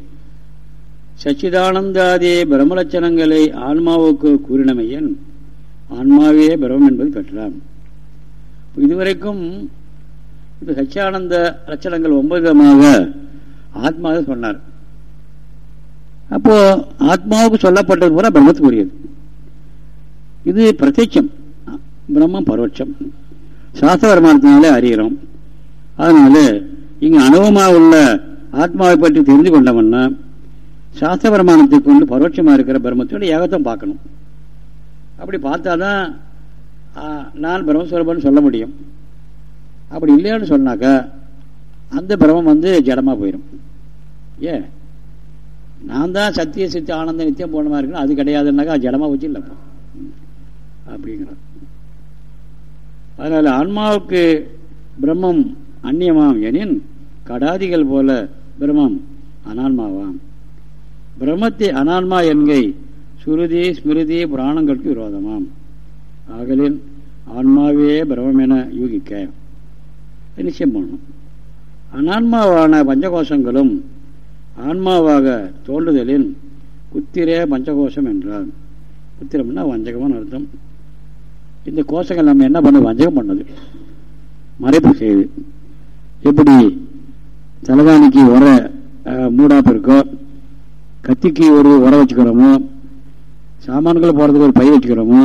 சச்சிதானந்தாதி பிரம்மலட்சணங்களை ஆன்மாவுக்கு கூறினமையன் ஆன்மாவே பிரமம் என்பது பெற்றான் இதுவரைக்கும் இந்த சச்சியானந்த லட்சணங்கள் ஒன்பது விதமாக ஆத்மாவை சொன்னார். அப்போ ஆத்மாவுக்கு சொல்லப்பட்டது பூரா பிரம்மத்துக்குரியது. இது பிரத்யட்சம் பிரம்மம் பரோட்சம். சாஸ்திர வருமானத்தினாலே அறிகிறோம். அதனால இங்கு அனுபவமாக உள்ள ஆத்மாவை பற்றி தெரிந்து கொண்டோம்னா சாஸ்திர பிரமாணத்தை கொண்டு பரோட்சமாக இருக்கிற பிரம்மத்தோட ஏகத்தம் பார்க்கணும். அப்படி பார்த்தா தான் நான் பிரம்மஸ்வரூபம்னு சொல்ல முடியும். அப்படி இல்லைன்னு சொன்னாக்கா அந்த பிரமம் வந்து ஜடமாக போயிடும் ஏ நான் தான் சத்திய சித்தி ஆனந்த நித்தியம் போன மாதிரி இருக்கணும் அது கிடையாதுன்னாக்கா ஜடமாக வச்சு இல்லைப்பா. அப்படிங்கிறார். அதனால் ஆன்மாவுக்கு பிரம்மம் அந்நியமாம் எனின் கடாதிகள் போல பிரம்மம் அனான்மாவாம். பிரம்மத்தை அனான்மா என்கை சுருதி ஸ்மிருதி புராணங்களுக்கு விரோதமாம். ஆகலின் ஆன்மாவே பிரம்மம் என யூகிக்க நிச்சயம் பண்ணணும். அனான்மாவான பஞ்சகோஷங்களும் ஆன்மாவாக தோன்றுதலின் குத்திரே பஞ்சகோஷம் என்றார். குத்திரம்னா வஞ்சகமான அர்த்தம். இந்த கோஷங்கள் நம்ம என்ன பண்ண? வஞ்சகம் பண்ணது. மறைப்பு செய்யுது எப்படி தலைதானிக்கு உர மூடாப்பு இருக்கோ கத்திக்கு ஒரு உர வச்சுக்கிறோமோ சாமான்களை போகிறதுக்கு ஒரு பை வச்சுக்கிறோமோ?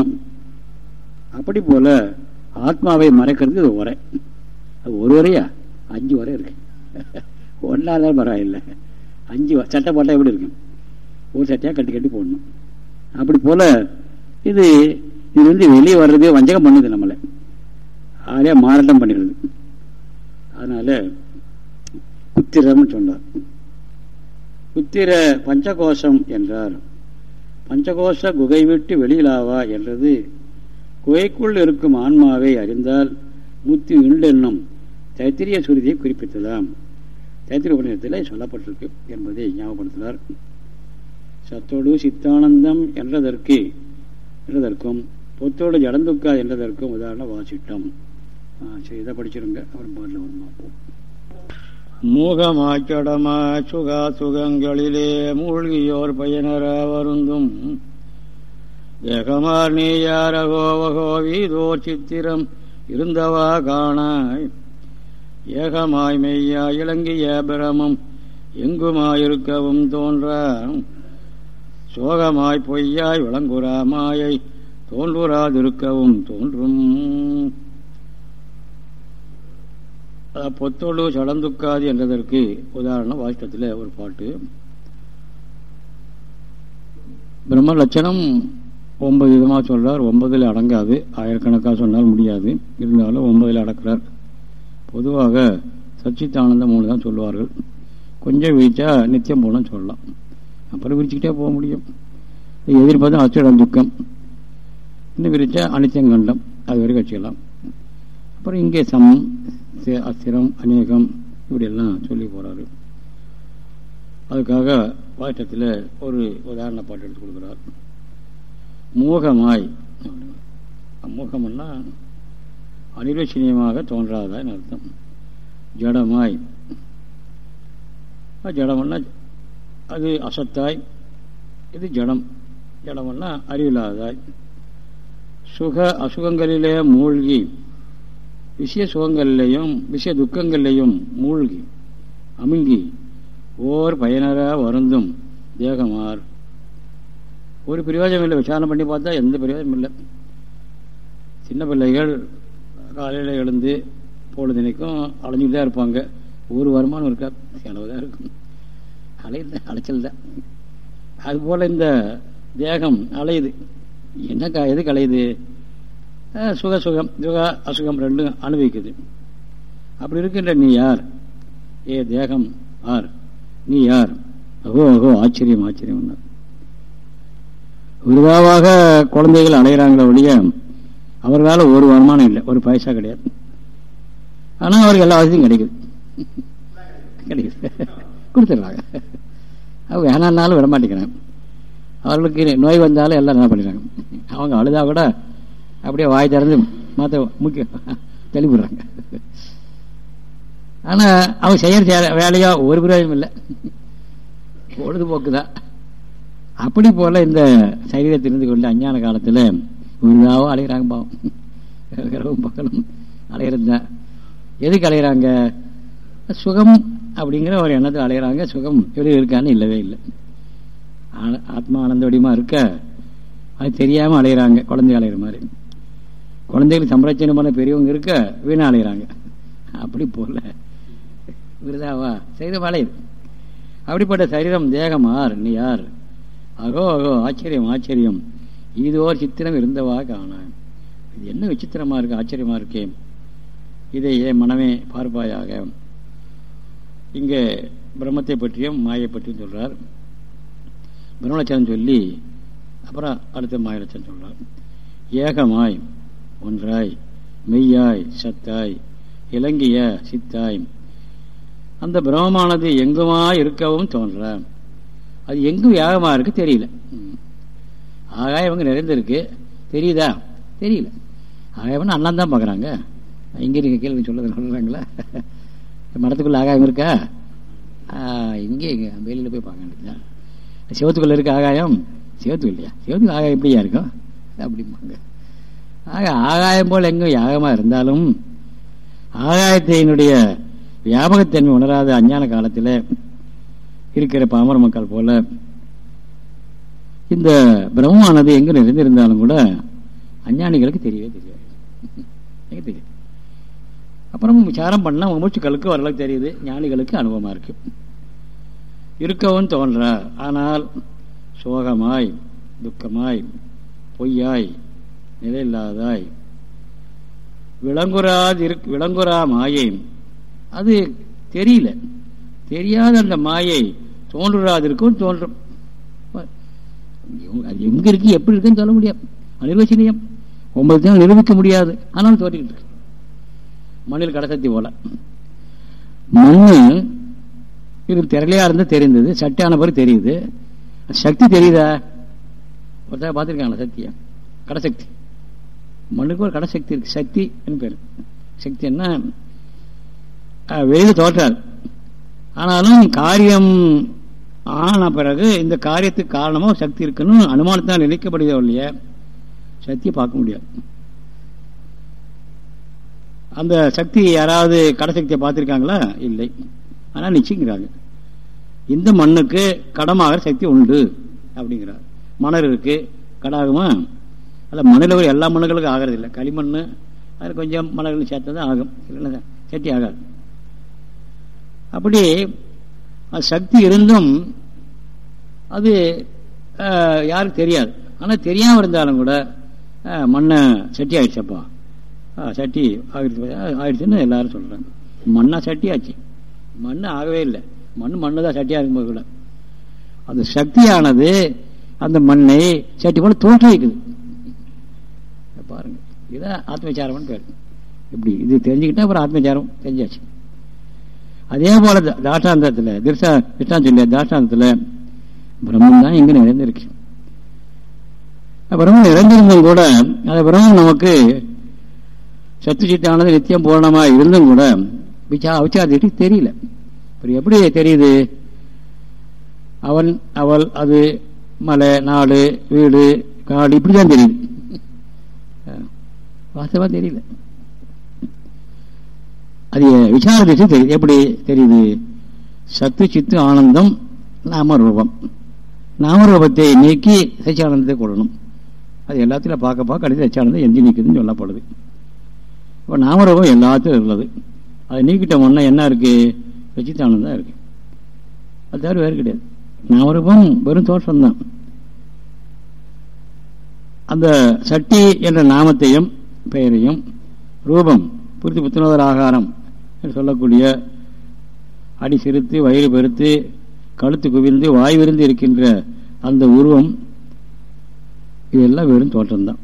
அப்படி போல ஆத்மாவை மறைக்கிறதுக்கு இது உரை. அது ஒரு உரையா? அஞ்சு உரை இருக்கு. ஒன்னால பரவாயில்லை அஞ்சு சட்டை போட்டால் எப்படி இருக்கும்? ஒரு சட்டையாக கட்டி கட்டி போடணும். அப்படி போல இது இது வந்து வெளியே வர்றது வஞ்சகம் பண்ணுது நம்மளை. ஆளையா மாறாட்டம் பண்ணிடுது. அதனால குத்திரம்னு சொன்னார். குத்திர பஞ்சகோஷம் என்றார். பஞ்சகோஷ குகை விட்டு வெளியிலாவா என்றது. குகைக்குள் இருக்கும் ஆன்மாவை அறிந்தால் முத்தி உண்டென்னும் தைத்திரிய சுருதியை குறிப்பித்ததாம். தைத்திரிய உபநிடத்தில் சொல்லப்பட்டிருக்கு என்பதை ஞாபகப்படுத்தினார். சத்தோடு சித்தானந்தம் என்றதற்கு என்றதற்கும் பொத்தோடு ஜடந்துக்கா என்றதற்கும் உதாரண வாசிட்டம். சரி இதை படிச்சிருங்க. அப்புறம் பாட்டில் வந்து பார்ப்போம். மூகமாச்சடமா சுகா சுகங்களிலே மூழ்கியோர் பயனர வருந்தும். ஏகமார் நீயாரகோவகோ வீதோர் சித்திரம் இருந்தவா காணாய். ஏகமாய் மெய்யா இலங்கிய பிரமம் எங்குமாயிருக்கவும் தோன்ற. சோகமாய் பொய்யாய் விளங்குறா மாயை தோன்றுராதிருக்கவும் தோன்றும். பொத்தொழு சடந்துக்காது என்றதற்கு உதாரணம் வாஷ்டத்தில் ஒரு பாட்டு. பிரம்ம லட்சணம் ஒன்பது விதமாக சொல்றார். ஒன்பதில் அடங்காது. ஆயிரக்கணக்காக சொன்னால் முடியாது. இருந்தாலும் ஒன்பதில் அடக்கிறார். பொதுவாக சச்சித்தானந்த மூணு தான் சொல்லுவார்கள். கொஞ்சம் விரிச்சா நித்தியம் மூலம் சொல்லலாம். அப்புறம் விரிச்சுக்கிட்டே போக முடியும். எதிர்பார்த்தா அச்சிடம் துக்கம். இன்னும் விரிச்சா அனித்தியம் கண்டம். அது வரைக்கும் வச்சுக்கலாம் அப்புறம் இங்கே சமம் அஸ்திரம் அநேகம் இப்படியெல்லாம் சொல்லி போகிறாரு அதுக்காக பாட்டத்தில் ஒரு உதாரண பாட்டு எடுத்து கொடுக்குறார். மூகமாய். மோகம்னா அனிர்வச்சனியமாக தோன்றாதான்னு அர்த்தம். ஜடமாய். ஜடம்னா அது அசத்தாய் இது ஜடம். ஜடம்னா அறிவில்லாதாய். சுக அசுகங்களிலே மூழ்கி விஷய சுகங்கள்லையும் விஷய துக்கங்கள்லையும் மூழ்கி அமுங்கி ஓர் பயனர வருந்தும் தேகமார். ஒரு பிரயோஜனம் இல்லை விசாரணை பண்ணி பார்த்தா எந்த பிரயோஜனம் இல்லை. சின்ன பிள்ளைகள் காலையில் எழுந்து பொழுதுனைக்கும் அலைஞ்சிட்டு தான் இருப்பாங்க. ஒரு வருமானம் இருக்கா? செலவு தான் இருக்கும். அலையுது அலைச்சல் தான். அதுபோல் இந்த தேகம் அலையுது. என்ன எது அலையுது? சுக சுகம். சுக அசுகம் ரெண்டும் அனுபவிக்குது. அப்படி இருக்கின்ற நீ யார்? ஏ தேகம். ஆர் நீ யார்? அகோ அகோ ஆச்சரியம் ஆச்சரியம் விருதாவாக குழந்தைகள் அடைகிறாங்களே ஒழிய அவர்களால் ஒரு வருமானம் இல்லை. ஒரு பைசா கிடையாது. ஆனால் அவருக்கு எல்லா வசதியும் கிடைக்குது. கிடைக்குது. கொடுத்துட்றாங்க. அவங்க வேணான்னாலும் விடமாட்டேங்கிறாங்க. அவர்களுக்கு நோய் வந்தாலும் எல்லாம் என்ன பண்ணிடுறாங்க? அவங்க அழுதா கூட அப்படியே வாய் திறந்து மாற்ற முக்கிய தெளிவிடுறாங்க ஆனால் அவங்க செய்யற வேலையா ஒரு பிரயோஜனம் இல்லை. பொழுதுபோக்கு தான் அப்படி போல இந்த சரீரத்தில் இருந்து கொண்டு அஞ்ஞான காலத்தில் விருதாவோ அலைகிறாங்க பாவம். இரவும் பகலும் அலைகிறது தான் எதுக்கு அலைகிறாங்க சுகம் அப்படிங்கிற ஒரு எண்ணத்தில் அலைகிறாங்க சுகம் எப்படி இருக்கான்னு இல்லவே இல்லை. ஆத்மா ஆனந்தோடியமாக இருக்க அது தெரியாமல் அலைகிறாங்க குழந்தை அலைகிற மாதிரி. குழந்தைகள் சம்ரட்சணை பண்ண பெரியவங்க இருக்க வீணாலைகிறாங்க அப்படி போல. விருதாவா? செய்த அலையுது அப்படிப்பட்ட சரீரம் தேகம் ஆர் நீ யார்? அகோ அகோ ஆச்சரியம் ஆச்சரியம். இது ஓர் சித்திரம் இருந்தவா காண. இது என்ன விசித்திரமா இருக்கு ஆச்சரியமா இருக்கே. இதை ஏன் மனமே பார்ப்பாயாக. இங்கே பிரம்மத்தை பற்றியும் மாயை பற்றியும் சொல்றார். பிரம்மலட்சணம் சொல்லி அப்புறம் அடுத்த மாயலட்சணம் சொல்றார். ஏகமாய். ஒன்றாய் மெய்யாய் சத்தாய் இலங்கிய சித்தாய். அந்த பிரம்மமானது எங்குமா இருக்கவும் தோன்ற. அது எங்கும் யாகமாக இருக்கு தெரியல. ம். ஆகாயம் அங்கே நிறைந்திருக்கு. தெரியுதா? தெரியல. ஆகாயம்னு அண்ணன் தான் பார்க்குறாங்க. இங்கே நீங்கள் கேள்வி சொல்லுறது சொல்கிறாங்களா மரத்துக்குள்ளே ஆகாயம் இருக்கா? ஆ, இங்கே இங்கே வெளியில் போய் பார்க்க வேண்டியதுதான். சிவத்துக்குள்ளே இருக்க ஆகாயம்? சிவத்துக்கு இல்லையா? சிவத்துக்கு ஆகாயம் எப்படியா இருக்கும்? அப்படிம்பாங்க. ஆக ஆகாயம் போல் எங்கும் யாகமாக இருந்தாலும் ஆகாயத்தினுடைய வியாபகத்தன்மை உணராத அஞ்ஞான காலத்தில் இருக்கிற பாமர மக்கள் போல இந்த பிரம்மமானது எங்கே நிறைந்திருந்தாலும் கூட அஞ்ஞானிகளுக்கு தெரியவே தெரியாது. எனக்கு தெரியும் அப்புறம் விசாரம் பண்ணால் மூச்சுக்களுக்கு ஓரளவுக்கு தெரியுது ஞானிகளுக்கு அனுபவமாக இருக்கு. இருக்கவும் தோன்ற ஆனால் சோகமாய் துக்கமாய் பொய்யாய் நிலையில்லாதாய். விளங்குறாது விளங்குறா மாயை அது தெரியல. தெரியாத அந்த மாயை தோன்றுறாதிருக்கும் தோன்றும் அது எங்க இருக்கு எப்படி இருக்குன்னு சொல்ல முடியாது. அனிர்வசனியம். ஒன்பது தினம் நிரூபிக்க முடியாது. ஆனாலும் தோற்றிக்கிட்டு இருக்கு. மண்ணில் கடசக்தி போல. மண்ணு இது திரளையா இருந்தா தெரிந்தது சட்டியான பிறகு தெரியுது. சக்தி தெரியுதா? ஒருத்தர் பார்த்துருக்காங்களா சக்தியா? கடசக்தி மண்ணுக்கு ஒரு கடசக்தி இருக்கு. சக்தி பேர். சக்தி என்ன? வெளியில் தோற்றாது ஆனாலும் காரியம் ஆன பிறகு இந்த காரியத்துக்கு காரணமாக சக்தி இருக்குன்னு அனுமானத்தால் நினைக்கப்படுகிறோம் இல்லையா சக்தியை பார்க்க முடியாது. அந்த சக்தி யாராவது கடசக்தியை பார்த்திருக்காங்களா? இல்லை. ஆனால் நிச்சயங்கிறாங்க இந்த மண்ணுக்கு கடமாகிற சக்தி உண்டு அப்படிங்கிறார். மணர் இருக்கு கடாகுமா அதில் மண்ணில் ஒரு எல்லா மண்ணுகளுக்கும் ஆகிறது இல்லை களிமண் அது கொஞ்சம் மலர்கள் சேர்த்தா தான் ஆகும். இல்லைன்னா சட்டி ஆகாது. அப்படி அது சக்தி இருந்தும் அது யாருக்கு தெரியாது. ஆனால் தெரியாமல் இருந்தாலும் கூட மண்ணை சட்டி ஆயிடுச்சப்பா. அஹ், சட்டி ஆகிடுச்சு ஆயிடுச்சுன்னு எல்லாரும் சொல்கிறாங்க மண்ணா சட்டி ஆச்சு. மண் ஆகவே இல்லை. மண் மண்ணு தான் சட்டியாக இருக்கும்போது கூட. அந்த சக்தியானது அந்த மண்ணை சட்டி போல தோற்றுவிக்குது. வைக்குது இதுதான் ஆத்மவிச்சாரம்னு பேர். இப்படி இது தெரிஞ்சுக்கிட்டா அப்புறம் ஆத்மவிச்சாரம் தெரிஞ்சாச்சு. அதே போல தாஷ்டாந்தத்தில் தாஷ்டாந்தத்துல திருஷா திருஷ்டாந்தத்துல தாஷ்டாந்தத்துல பிரம்மன் தான் இங்க நிறைந்திருக்கு. பிரம்மன் நிறைந்திருந்தும் கூட அந்த பிரம்மன் நமக்கு சத்து சித்தானது நித்தியம் பூரணமா இருந்தும் கூட விச்சா அவிச்சாதிட்டு தெரியல. அப்புறம் எப்படி தெரியுது? அவன் அவள் அது மலை நாடு வீடு காடு இப்படிதான் தெரியுது. வாஸ்தவா தெரியல. அது விசாரதிச்சு தெரியுது எப்படி தெரியுது? சத்து சித்து ஆனந்தம் நாமரூபம். நாமரூபத்தை நீக்கி சச்சியானந்தத்தை கொள்ளணும். அது எல்லாத்திலும் பார்க்க பார்க்க கடைசி சச்சியானந்தம் எஞ்சி நீக்குதுன்னு சொல்லப்படுது. இப்போ நாமரூபம் எல்லாத்திலும் உள்ளது. அதை நீக்கிட்ட முன்ன என்ன இருக்குது சச்சித்தானந்தம் இருக்கு. அது தவிர வேறு கிடையாது. நாமரூபம் வெறும் தோஷம்தான். அந்த சட்டி என்ற நாமத்தையும் பெயரையும் ரூபம் புரித்து புத்துணர்வர் ஆகாரம் என்று சொல்லக்கூடிய அடி சிறுத்து வயிறு பெருத்து கழுத்து குவிந்து வாய் விருந்து இருக்கின்ற அந்த உருவம் இதெல்லாம் வெறும் தோற்றம்தான்.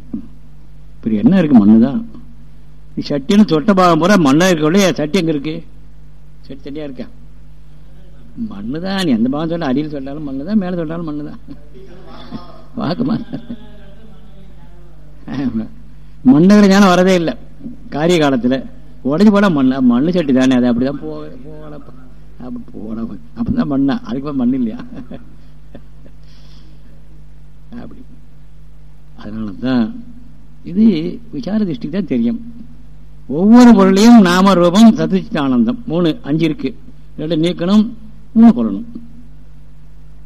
இப்படி என்ன இருக்கு மண்ணு தான் சட்டின்னு தொட்ட பாகம் பூரா மண்ணா இருக்கவில்லையே சட்டி எங்க இருக்கு? சட்டி தனியா இருக்கா? மண்ணு தான் நீ எந்த பாகம் சொல்ல அடியில் சொல்லாலும் மண்ணு தான் மேலே சொல்லாலும் மண்ணு தான் பார்க்கமா மண்ணுங்கிற ஞானம் வரதே இல்லை. காரிய காலத்தில் உடஞ்சி போட மண் மண்ணு சட்டி தானே அது அப்படிதான் போக போகலப்பா அப்படி போட அப்படிதான் மண்ணா. அதுக்கு மண் இல்லையா? அப்படி. அதனால தான் இது விசார திருஷ்டிக்கு தான் தெரியும். ஒவ்வொரு பொருளையும் நாம ரூபம் சத்துச்சித்த ஆனந்தம். மூணு அஞ்சு இருக்கு. ரெண்டு நீக்கணும் மூணு கொள்ளணும்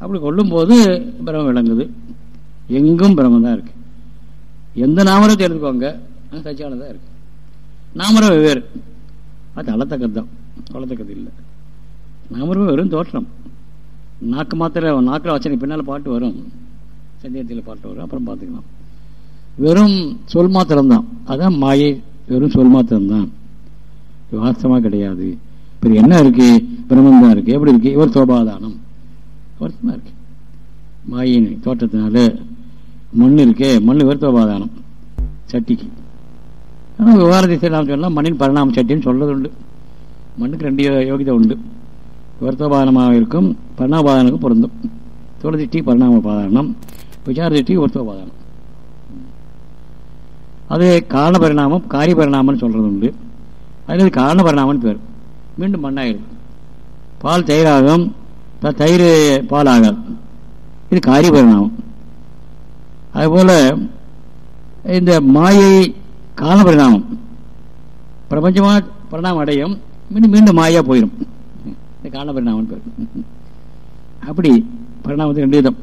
அப்படி கொள்ளும் போது பிரமம் விளங்குது. எங்கும் பிரமம் தான் இருக்கு. எந்த நாமரும் தெரிஞ்சுக்கோங்க சச்சியானதாக இருக்கு. நாமரம் வெவ்வேறு. அது அளத்தக்கது தான். இல்லை. நாமரம் வெறும் தோற்றம். நாக்கு மாத்திர நாக்கில் வச்சனை பின்னால் பாட்டு வரும். சந்தேகத்தில் பாட்டு வரும். அப்புறம் பார்த்துக்கலாம். வெறும் சொல் மாத்திரம்தான் அதான் மாயை. வெறும் சொல் மாத்திரம்தான் வாஸ்தமாக கிடையாது. இப்போ என்ன இருக்கு? பிரம்மம் தான் இருக்கு. எப்படி இருக்கு? இவர் சோபாதானம். வருத்தமாக இருக்கு. மாயின் தோற்றத்தினால மண் இருக்கே மண் விருத்தோபாதானம் சட்டிக்கு. ஆனால் விவகாரத்தை செய்யலாம் சொன்னால் மண்ணின் பரிணாம சட்டின்னு சொல்றது உண்டு. மண்ணுக்கு ரெண்டு யோகிதை உண்டு. வர்த்தபாதனமாக இருக்கும் பரிணாபாதனுக்கு பொருந்தும். தோழதிஷ்டி பரிணாம பாதாரணம் விசார திருஷ்டி வர்த்தபாதானம் அது காரண பரிணாமம் காரிய பரிணாமம்னு சொல்கிறது உண்டு. அதில் காரண பரிணாமம்னு பேர். மீண்டும் மண்ணாயிடும் பால் தயிராகும் தயிர் பால் ஆகாது இது காரிய பரிணாமம். அதுபோல இந்த மாயை கால பரிணாமம் பிரபஞ்சமா பரிணாமம் அடையும் மீண்டும் மீண்டும் மாயா போயிடும் இந்த கால பரிணாமம் பேர். அப்படி பரிணாமத்துக்கு ரெண்டு விதம்.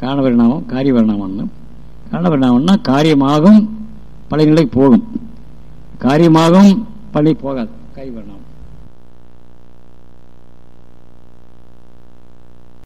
காரண பரிணாமம் காரிய பரிணாமம்னு. காரண பரிணாமம்னா காரியமாகும் பழைய நிலைக்கு போகும். காரியமாகவும் பழி போகாது. காரிய பரிணாமம்.